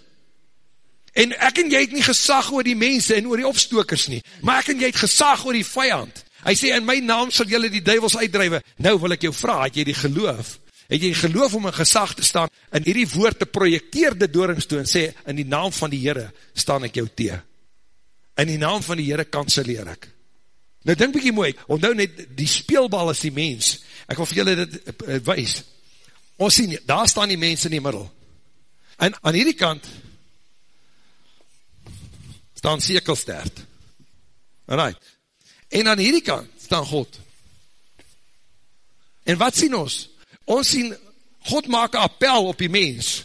En ek en jy het nie gesag oor die mense en oor die opstokers nie, maar ek en jy het gesag oor die vijand. Hy sê, in my naam sal jylle die duivels uitdrijwe. Nou wil ek jou vraag, het jy die geloof? Het jy geloof om in gesag te staan, in hierdie woord te projecteer de doorings toe, en sê, in die naam van die Heere, staan ek jou tee. In die naam van die Heere, kanseleer ek. Nou, denk bykie mooi, onthou net, die speelbal is die mens. Ek wil vir julle dit uh, wees. Ons sien, daar staan die mens in die middel. En aan hierdie kant, staan sekelstert. Right. En aan hierdie kant staan God. En wat sien ons? Ons sien, God maak een appel op die mens.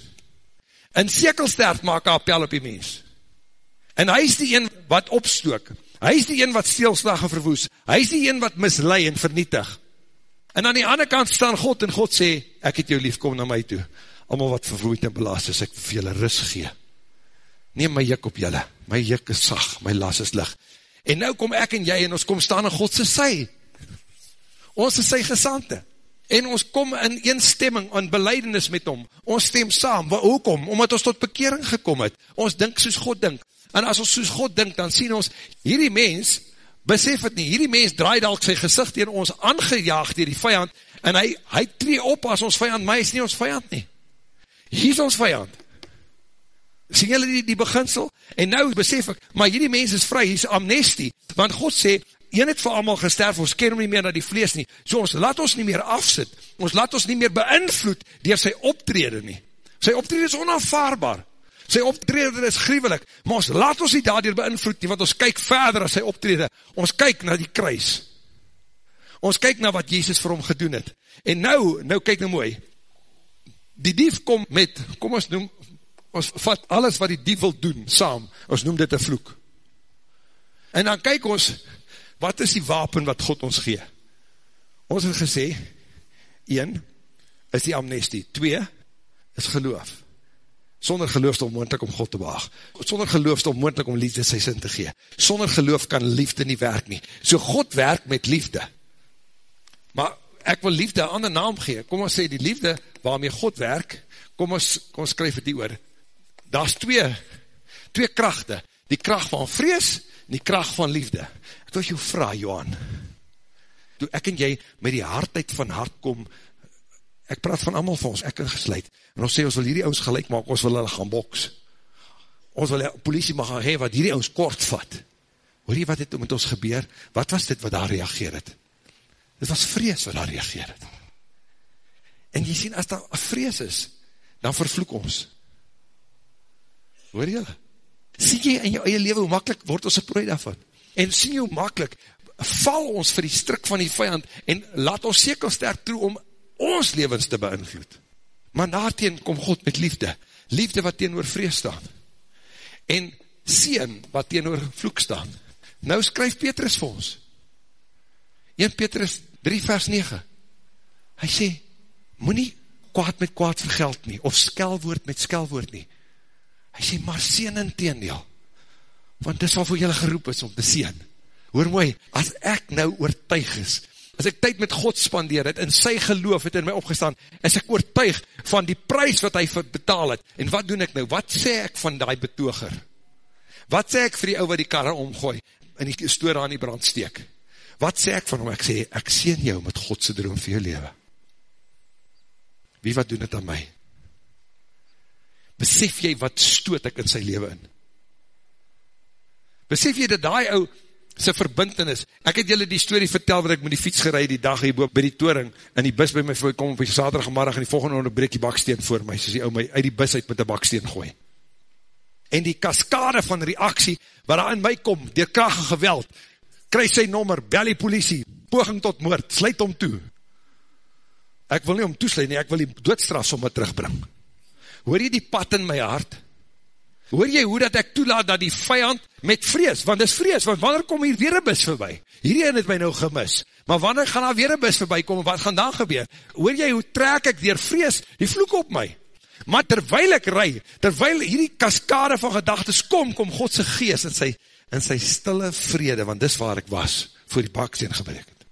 En sekelstert maak een appel op die mens. En hy is die een wat opstook. Hy is die een wat steelslag en verwoes. Hy is die een wat mislui en vernietig. En aan die ander kant staan God en God sê, ek het jou lief, kom na my toe. Allemaal wat vervloeid en belast is, ek vir julle rust gee. Neem my juk op julle, my juk is sag, my las is lig, en nou kom ek en jy, en ons kom staan in Godse sy, ons is sy gesante, en ons kom in een stemming, in beleidenis met hom, ons stem saam, hoekom? Omdat ons tot bekering gekom het, ons dink soos God dink, en as ons soos God dink, dan sien ons, hierdie mens, besef het nie, hierdie mens draai dalk sy gezicht tegen ons aangejaagd tegen die vijand, en hy, hy tree op as ons vijand, maar hy is nie ons vijand nie, hier is ons vijand, sien julle die, die beginsel? En nou besef ek, maar hierdie mens is vry, hier is amnestie, want God sê, een het vir allemaal gesterf, ons ken hom nie meer na die vlees nie, so ons laat ons nie meer afsit, ons laat ons nie meer beïnvloed, dier sy optrede nie, sy optrede is onaanvaarbaar, sy optrede is grievelik, maar ons laat ons nie daardier beïnvloed nie, want ons kyk verder as sy optrede, ons kyk na die kruis, ons kyk na wat Jezus vir hom gedoen het, en nou, nou kyk nou mooi, die dief kom met, kom ons noem, ons vat alles wat die dief wil doen, saam, ons noem dit een vloek. En dan kyk ons, wat is die wapen wat God ons gee? Ons het gesê, 1 is die amnestie, 2 is geloof. Sonder geloof is het onmoendlik om God te waag. Sonder geloof is het onmoendlik om liefde sy sin te gee. Sonder geloof kan liefde nie werk nie. So God werk met liefde. Maar ek wil liefde een ander naam gee. Kom ons sê die liefde waarmee God werk, kom ons, kom ons skryf het die oor, daar is twee, twee krachte, die kracht van vrees, en die kracht van liefde. Ek wil jou vraag, Johan, toe ek en jy met die hardheid van hart kom, ek praat van allemaal van ons, ek en gesluit, en ons sê, ons wil hierdie ons gelijk maak, ons wil hulle gaan boks, ons wil die politie mag gaan heen, wat hierdie ons kort vat, hoor jy wat het met ons gebeur, wat was dit wat daar reageer het? Dit was vrees wat daar reageer het. En jy sien, as daar vrees is, dan vervloek ons, Hoor jylle? Sien jy in jou eie leven hoe makkelijk word ons een prooi daarvan? En sien jy hoe makkelijk val ons vir die strik van die vijand en laat ons sekel sterk toe om ons levens te beïnvloed. Maar daarteen kom God met liefde. Liefde wat teen oor vrees staan. En sien wat teen oor vloek staan. Nou skryf Petrus vir ons. 1 Petrus 3 vers 9. Hy sê, moet nie kwaad met kwaad vergeld nie, of skelwoord met skelwoord nie. Hy sê, maar sien in teendeel, want dis wat vir julle geroep is om te sien. Hoor mooi, as ek nou oortuig is, as ek tyd met God spandeer het, en sy geloof het in my opgestaan, is ek oortuig van die prijs wat hy betaal het, en wat doen ek nou, wat sê ek van die betoger? Wat sê ek vir die ou wat die karre omgooi, en die stoor aan die brand steek? Wat sê ek van hom? Ek sê, ek sien jou met Godse droom vir jou leven. Wie wat doen het aan my? Besef jy wat stoot ek in sy leven in? Besef jy dat die ou sy verbintenis, ek het julle die story vertel wat ek met die fiets gerei die dag hierboop by die toering, in die bus by my kom op die saterdagmiddag en die volgende onderbreek die baksteen voor my, soos die ou my uit die bus uit met die baksteen gooi. En die kaskade van reaksie, wat daar in my kom, dier kracht en geweld, kry sy nommer, bel die politie, poging tot moord, sluit om toe. Ek wil nie om toesluit nie, ek wil die doodstraf sommer terugbring. Hoor jy die pad in my hart? Hoor jy hoe dat ek toelaat dat die vijand met vrees, want dis vrees, want wanneer kom hier weer een bus voorbij? Hierdie het my nou gemis, maar wanneer gaan daar weer een bus voorbij kom, wat gaan dan gebeur? Hoor jy hoe trek ek dier vrees, die vloek op my? Maar terwijl ek rij, terwijl hierdie kaskade van gedagtes kom, kom Godse geest in sy, in sy stille vrede, want dis waar ek was, voor die baksteen gebreek het.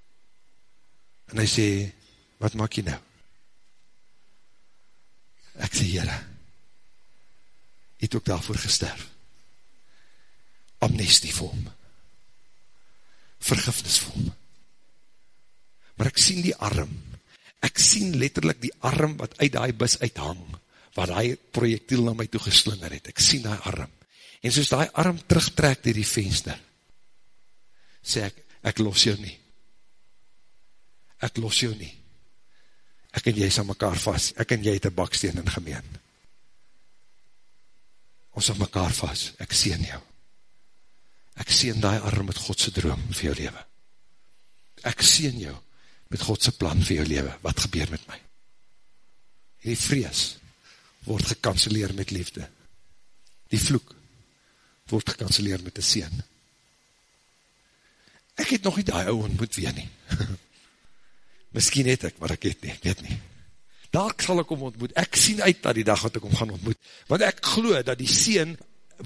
En hy sê, wat maak jy nou? Ek sê, Heere, het ook daarvoor gesterf. Amnestie vir hom. Vergifnis vir hom. Maar ek sien die arm, ek sien letterlijk die arm wat uit die bus uithang, waar die projectiel na my toe geslinger het, ek sien die arm, en soos die arm terugtrek dier die venster, sê ek, ek los jou nie, ek los jou nie, ek en jy is aan mekaar vast, ek en jy het een baksteen in gemeen, ons aan mekaar vast, ek sien jou. Ek sien die arm met Godse droom vir jou leven. Ek sien jou met Godse plan vir jou leven. Wat gebeur met my? Die vrees word gekanceleer met liefde. Die vloek word gekanceleer met die sien. Ek het nog nie die ou ontmoet weer nie. Misschien het ek, maar ek het nie, ek weet nie daar sal ek om ontmoet, ek sien uit na die dag wat ek om gaan ontmoet, want ek glo dat die sien,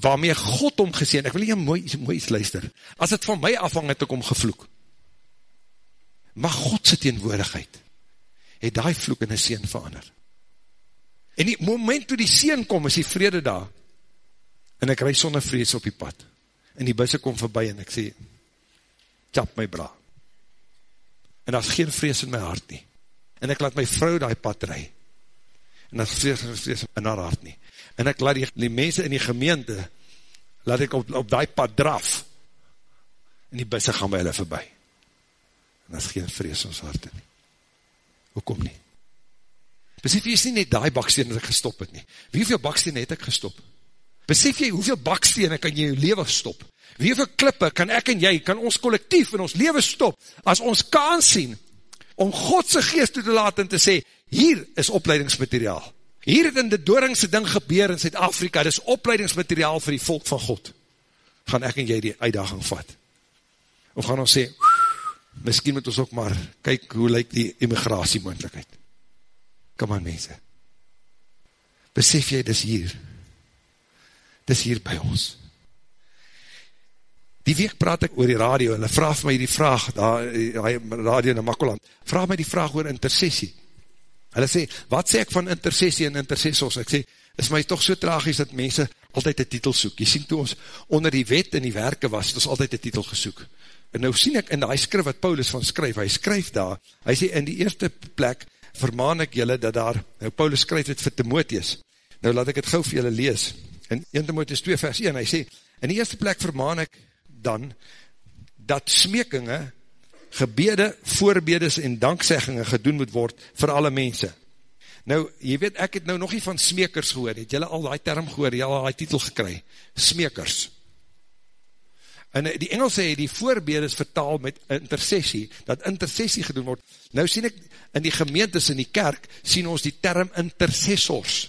waarmee God om geseen, ek wil nie mooi, mooi iets luister, as het van my afhang het ek om gevloek, maar Godse teenwoordigheid, het die vloek in die sien verander, en die moment toe die sien kom, is die vrede daar, en ek reis sonder vrees op die pad, en die busse kom voorbij, en ek sê, tjap my bra, en daar is geen vrees in my hart nie, en ek laat my vrou die pad rij, en dat vrees, vrees in haar hart nie, en ek laat die, die mense in die gemeente, laat ek op, op die pad draf, en die busse gaan by hulle voorbij, en dat is geen vrees ons hart nie, hoekom nie? Besef jy is nie net die baksteen dat ek gestop het nie, wie hoeveel baksteen het ek gestop? Besef jy hoeveel baksteen kan jy jou leven stop? Wie hoeveel klippe kan ek en jy, kan ons collectief in ons leven stop, as ons kan sien, om Godse geest toe te laat en te sê, hier is opleidingsmateriaal. Hier het in die dooringse ding gebeur in Zuid-Afrika, dit is opleidingsmateriaal vir die volk van God. Gaan ek en jy die uitdaging vat? Of gaan ons sê, miskien moet ons ook maar, kyk hoe lyk die immigratie moendlikheid. Kom aan mense. Besef jy, dis hier. Dis hier by ons. Die week praat ek oor die radio, en hulle vraag my die vraag, daar, die radio in Makkoland, vraag my die vraag oor intercessie. Hulle sê, wat sê ek van intercessie en intercessors? Ek sê, is my toch so tragisch dat mense altyd een titel soek. Jy sien toe ons onder die wet en die werke was, het ons altyd een titel gesoek. En nou sien ek in die skrif wat Paulus van skryf, hy skryf daar, hy sê, in die eerste plek vermaan ek julle dat daar, nou Paulus skryf het vir Timotheus, nou laat ek het gauw vir julle lees, in 1 Timotheus 2 vers 1, hy sê, in die eerste plek vermaan ek dan, dat smekinge, gebede, voorbedes en dankzeggingen gedoen moet word vir alle mense. Nou, jy weet, ek het nou nog nie van smekers gehoor, het jylle al die term gehoor, jylle al die titel gekry, smekers. En eh, die Engelse het die voorbedes vertaal met intercessie, dat intercessie gedoen word. Nou sien ek, in die gemeentes in die kerk, sien ons die term intercessors.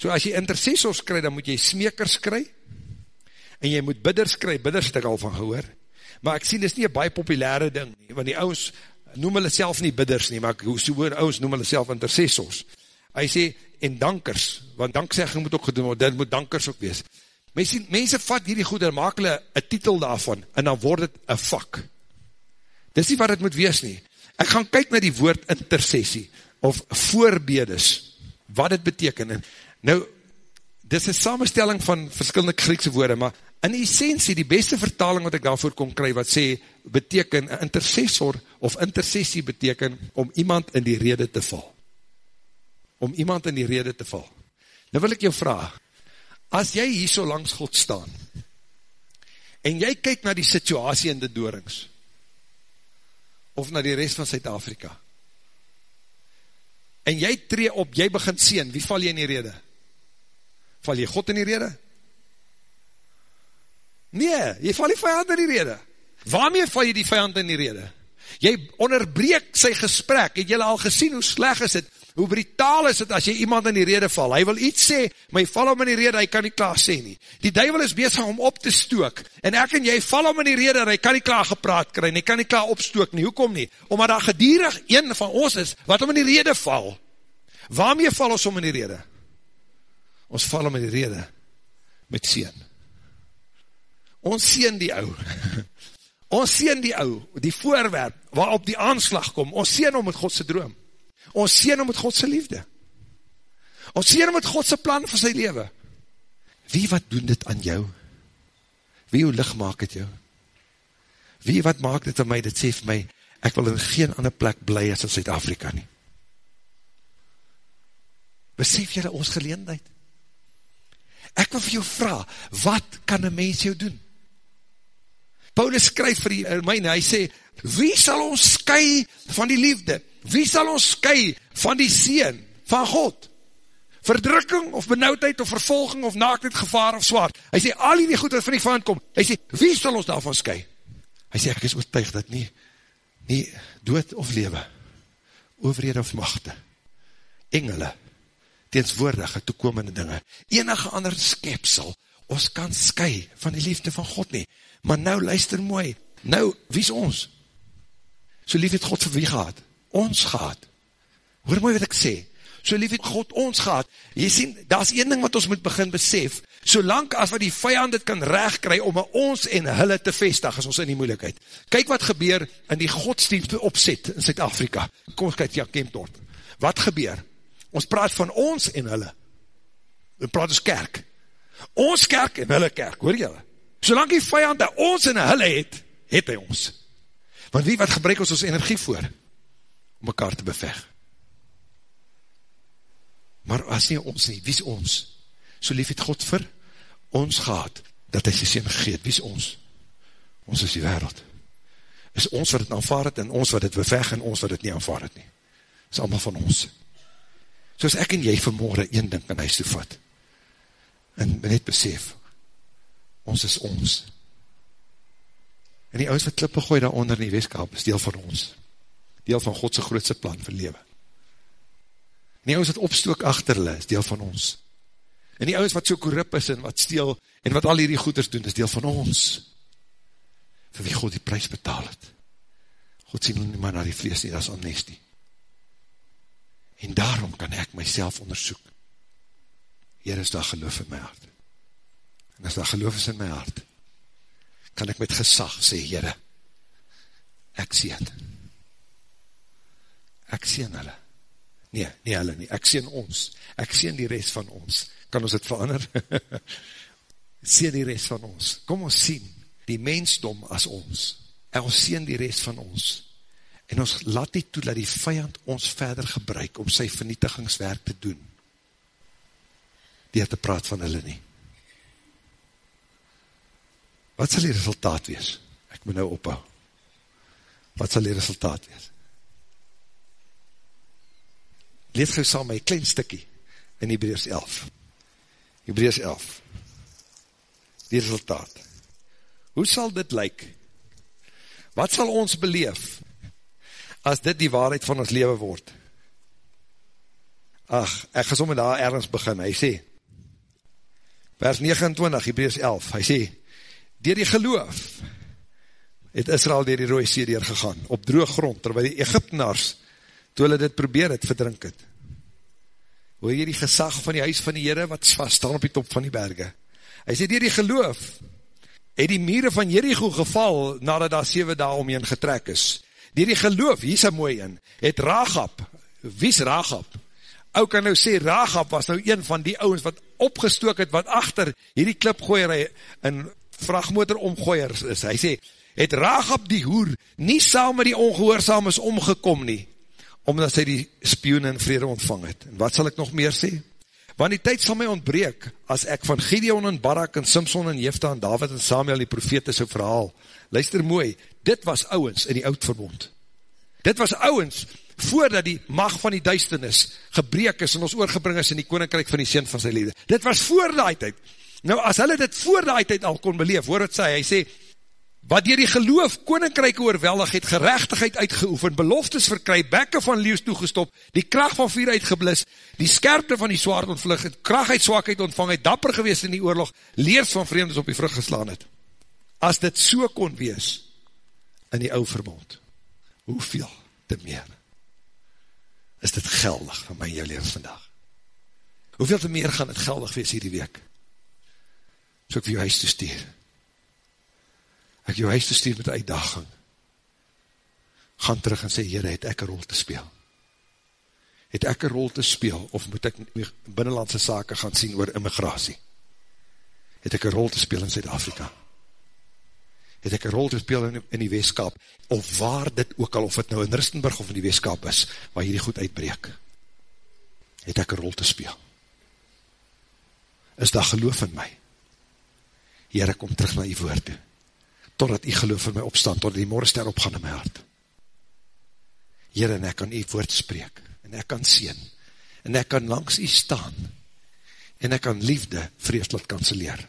So as jy intercessors kry, dan moet jy smekers kry, en jy moet bidders kry, bidders het ek al van gehoor, maar ek sien, dit is nie een baie populaire ding nie, want die ouds noem hulle self nie bidders nie, maar hoe so hoor ouds noem hulle self intercessors. Hy sê, en dankers, want dankzegging moet ook gedoen word, dit moet dankers ook wees. Mense, mense vat hierdie goed, en maak hulle een titel daarvan, en dan word het een vak. Dit is nie wat het moet wees nie. Ek gaan kyk na die woord intercessie, of voorbedes, wat het beteken. En nou, dit is een samenstelling van verskillende Griekse woorde, maar in essentie, die beste vertaling wat ek daarvoor kon kry, wat sê, beteken, intercessor of intercessie beteken, om iemand in die rede te val. Om iemand in die rede te val. Nou wil ek jou vraag, as jy hier so langs God staan, en jy kyk na die situasie in die doorings, of na die rest van Zuid-Afrika, en jy tree op, jy begin sien, wie val jy in die rede? Val jy God in die rede? Nee, jy val die vijand in die rede. Waarmee val jy die vijand in die rede? Jy onderbreek sy gesprek, het jy al gesien hoe sleg is het, hoe brutaal is het as jy iemand in die rede val. Hy wil iets sê, maar jy val om in die rede, hy kan nie klaar sê nie. Die duivel is bezig om op te stook, en ek en jy val om in die rede, hy kan nie klaar gepraat kry, en hy kan nie klaar opstook nie. Hoekom nie? Omdat daar gedierig een van ons is, wat om in die rede val. Waarmee val ons om in die rede? Ons val om in die rede, met sien. Ons sien die ou. Ons sien die ou, die voorwerp, waarop die aanslag kom. Ons sien om met Godse droom. Ons sien om met Godse liefde. Ons sien om met Godse plan vir sy leven. Wie wat doen dit aan jou? Wie hoe licht maak het jou? Wie wat maak dit aan my? Dit sê vir my, ek wil in geen ander plek bly as in Zuid-Afrika nie. Besef jylle ons geleendheid? Ek wil vir jou vraag, wat kan een mens jou doen? Paulus skryf vir die Romeine, hy sê, wie sal ons sky van die liefde? Wie sal ons sky van die seen, van God? Verdrukking of benauwdheid of vervolging of naaktheid, gevaar of zwaard. Hy sê, al die goed wat van die vand kom, hy sê, wie sal ons daarvan sky? Hy sê, ek is oortuig dat nie, nie dood of lewe, overhede of machte, engele, teenswoordige, toekomende dinge, enige ander skepsel, ons kan sky van die liefde van God nie. Maar nou, luister mooi, nou, wie is ons? So lief het God vir wie gehad? Ons gehad. Hoor mooi wat ek sê. So lief het God ons gehad. Jy sien, daar is een ding wat ons moet begin besef. Solang as wat die vijand het kan recht kry om ons en hulle te vestig, is ons in die moeilijkheid. Kyk wat gebeur in die godsdienst opzet in Zuid-Afrika. Kom ons kyk, ja, Kempdorp. Wat gebeur? Ons praat van ons en hulle. We praat ons kerk. Ons kerk en hulle kerk, hoor jylle? Solang die vijand dat ons en hulle het, het hy ons. Want wie wat gebruik ons ons energie voor? Om mekaar te beveg. Maar as nie ons nie, wie is ons? So lief het God vir ons gehad, dat hy sy sien gegeet, wie is ons? Ons is die wereld. Is ons wat het aanvaard het, en ons wat het beveg, en ons wat het nie aanvaard het nie. Is allemaal van ons. So as ek en jy vanmorgen een ding kan huis toevat, en net besef, ons is ons. En die ouds wat klippe gooi daar onder in die weeskap, is deel van ons. Deel van Godse grootste plan vir lewe. En die ouds wat opstook achter hulle, is deel van ons. En die ouds wat so korrup is en wat steel, en wat al hierdie goeders doen, is deel van ons. Vir wie God die prijs betaal het. God sien nie maar na die vlees nie, dat is amnestie. En daarom kan ek myself onderzoek. Hier is daar geloof in my hart. En as daar geloof is in my hart, kan ek met gesag sê, Heere, ek sien. Ek sien hulle. Nee, nie hulle nie, ek sien ons. Ek sien die rest van ons. Kan ons het verander? sien die rest van ons. Kom ons sien die mensdom as ons. En ons sien die rest van ons. En ons laat nie toe dat die vijand ons verder gebruik om sy vernietigingswerk te doen. Die het te praat van hulle nie. Wat sal die resultaat wees? Ek moet nou ophou. Wat sal die resultaat wees? Lees gauw saam my klein stikkie in Hebreus 11. Hebreus 11. Die resultaat. Hoe sal dit lyk? Wat sal ons beleef as dit die waarheid van ons leven word? Ach, ek gesom en daar ergens begin. Hy sê, vers 29, Hebreus 11, hy sê, Door die geloof het Israel door die rooie see gegaan, op droog grond, terwijl die Egyptenaars, toe hulle dit probeer het, verdrink het. Hoor jy die gesag van die huis van die Heere, wat vast staan op die top van die berge. Hy sê, door die geloof, het die mire van Jericho geval, nadat daar 7 dae omheen getrek is. Door die geloof, hier is een mooi in, het Ragab, wie is Ragab? Ou kan nou sê, Ragab was nou een van die ouwens wat opgestook het, wat achter hierdie klipgooierij in vrachtmotor omgooiers is. Hy sê, het Rahab die hoer nie saam met die ongehoorzaam is omgekom nie, omdat sy die spioen in vrede ontvang het. En wat sal ek nog meer sê? Want die tyd sal my ontbreek, as ek van Gideon en Barak en Simpson en Jefta en David en Samuel die profete so verhaal. Luister mooi, dit was ouwens in die oud verbond. Dit was ouwens, voordat die mag van die duisternis gebreek is en ons oorgebring is in die koninkrijk van die sien van sy liefde. Dit was voor die tijd. Nou, as hulle dit voor die tijd al kon beleef, hoor het sê, hy sê, wat dier die geloof koninkryke oorweldig het, gerechtigheid uitgeoefen, beloftes verkry, bekke van leeuws toegestop, die kracht van vuur uitgeblis, die skerpte van die zwaard ontvlug het, kracht uit zwakheid ontvang het, dapper gewees in die oorlog, leers van vreemdes op die vrug geslaan het. As dit so kon wees, in die ou verbond, hoeveel te meer, is dit geldig van my jou leven vandag. Hoeveel te meer gaan het geldig wees hierdie week? So ek vir jou huis te stuur, ek jou huis te stuur met uitdaging, gaan terug en sê, Heere, het ek een rol te speel? Het ek een rol te speel, of moet ek binnenlandse sake gaan sien oor immigratie? Het ek een rol te speel in Zuid-Afrika? Het ek een rol te speel in, in die weeskap, of waar dit ook al, of het nou in Ristenburg of in die weeskap is, waar hierdie goed uitbreek? Het ek een rol te speel? Is daar geloof in my? Heere, kom terug na die woord toe totdat die geloof in my opstaan, totdat die morgenster opgaan in my hart. Heer, en ek kan die woord spreek, en ek kan sien, en ek kan langs die staan, en ek kan liefde vreeslik kanseleer.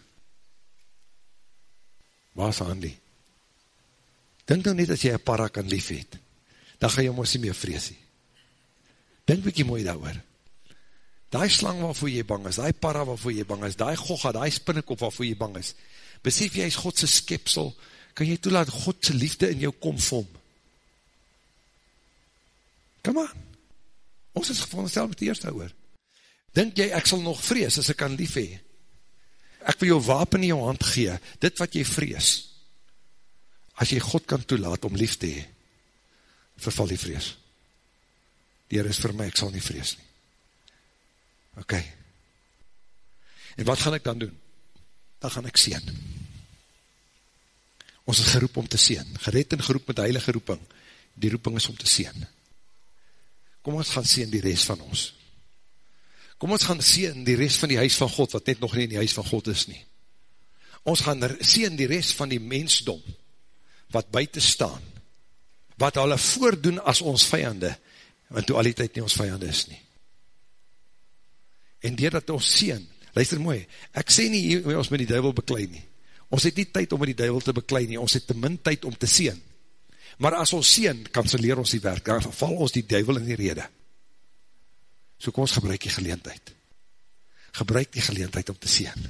Waar is Andy? Denk nou net as jy een para kan lief het, dan ga jy ons nie meer vrees nie. Denk bykie mooi daar oor. Daai slang waarvoor jy bang is, daai para waarvoor jy bang is, daai gogga, daai spinnekop waarvoor jy bang is, besef jy is Godse skepsel, kan jy toelaat Godse liefde in jou kom vom. Come on. Ons is gevonden stel met die eerste oor. Dink jy, ek sal nog vrees as ek kan lief hee? Ek wil jou wapen in jou hand gee, dit wat jy vrees. As jy God kan toelaat om lief te hee, verval die vrees. Die Heer is vir my, ek sal nie vrees nie. Ok. En wat gaan ek dan doen? Dan gaan ek sien. Ons is geroep om te sien. Gered en geroep met heilige roeping. Die roeping is om te sien. Kom ons gaan sien die rest van ons. Kom ons gaan sien die rest van die huis van God, wat net nog nie in die huis van God is nie. Ons gaan sien die rest van die mensdom, wat buiten staan, wat hulle voordoen as ons vijande, want toe al die tijd nie ons vijande is nie. En doordat ons sien, luister mooi, ek sê nie hier, ons met die duivel beklein nie, Ons het nie tyd om met die duivel te beklein nie, ons het te min tyd om te sien. Maar as ons sien, kanseleer ons die werk, dan val ons die duivel in die rede. So kom ons gebruik die geleentheid. Gebruik die geleentheid om te sien.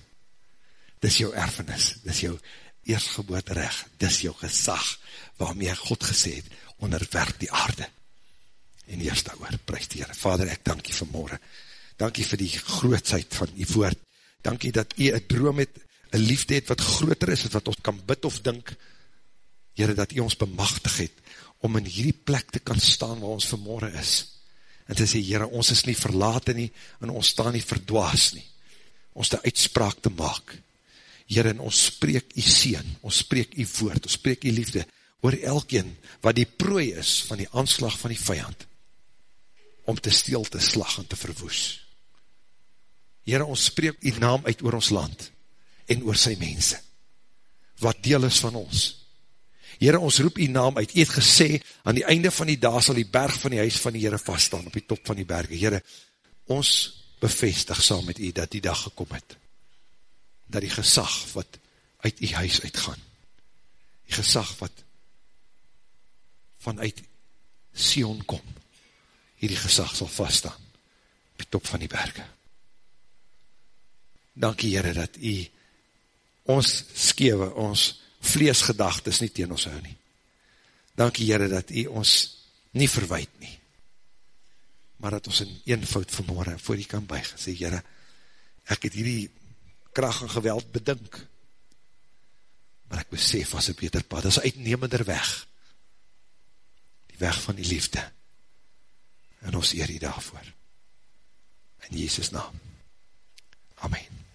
Dis jou erfenis, dis jou eerstgeboorte recht, dis jou gesag, waarmee God gesê het, onderwerp die aarde. En eerst daar prijs die Heer. Vader, ek dank jy vanmorgen. Dank jy vir die grootsheid van die woord. Dank jy dat jy een droom het, een liefde het wat groter is, wat ons kan bid of dink, Heere, dat U ons bemachtig het, om in hierdie plek te kan staan waar ons vanmorgen is, en te sê, Heere, ons is nie verlaten nie, en ons staan nie verdwaas nie, ons die uitspraak te maak, Heere, en ons spreek U seen, ons spreek U woord, ons spreek U liefde, oor elkeen, wat die prooi is, van die aanslag van die vijand, om te steel, te slag en te verwoes. Heere, ons spreek U naam uit oor ons land, en oor sy mense, wat deel is van ons. Heren, ons roep die naam uit, jy het gesê, aan die einde van die dag sal die berg van die huis van die Heren vaststaan, op die top van die berge. Heren, ons bevestig saam met jy, dat die dag gekom het, dat die gesag wat uit die huis uitgaan, die gesag wat vanuit Sion kom, hierdie gesag sal vaststaan, op die top van die berge. Dankie Heere, dat jy ons skewe, ons vleesgedagtes nie teen ons hou nie. Dankie Heere dat u ons nie verwijt nie, maar dat ons in eenvoud vanmorgen voor u kan buig, sê Heere, ek het hierdie kracht en geweld bedink, maar ek besef as een beter pad, as uitnemender weg, die weg van die liefde, en ons eer die daarvoor. In Jezus naam. Amen.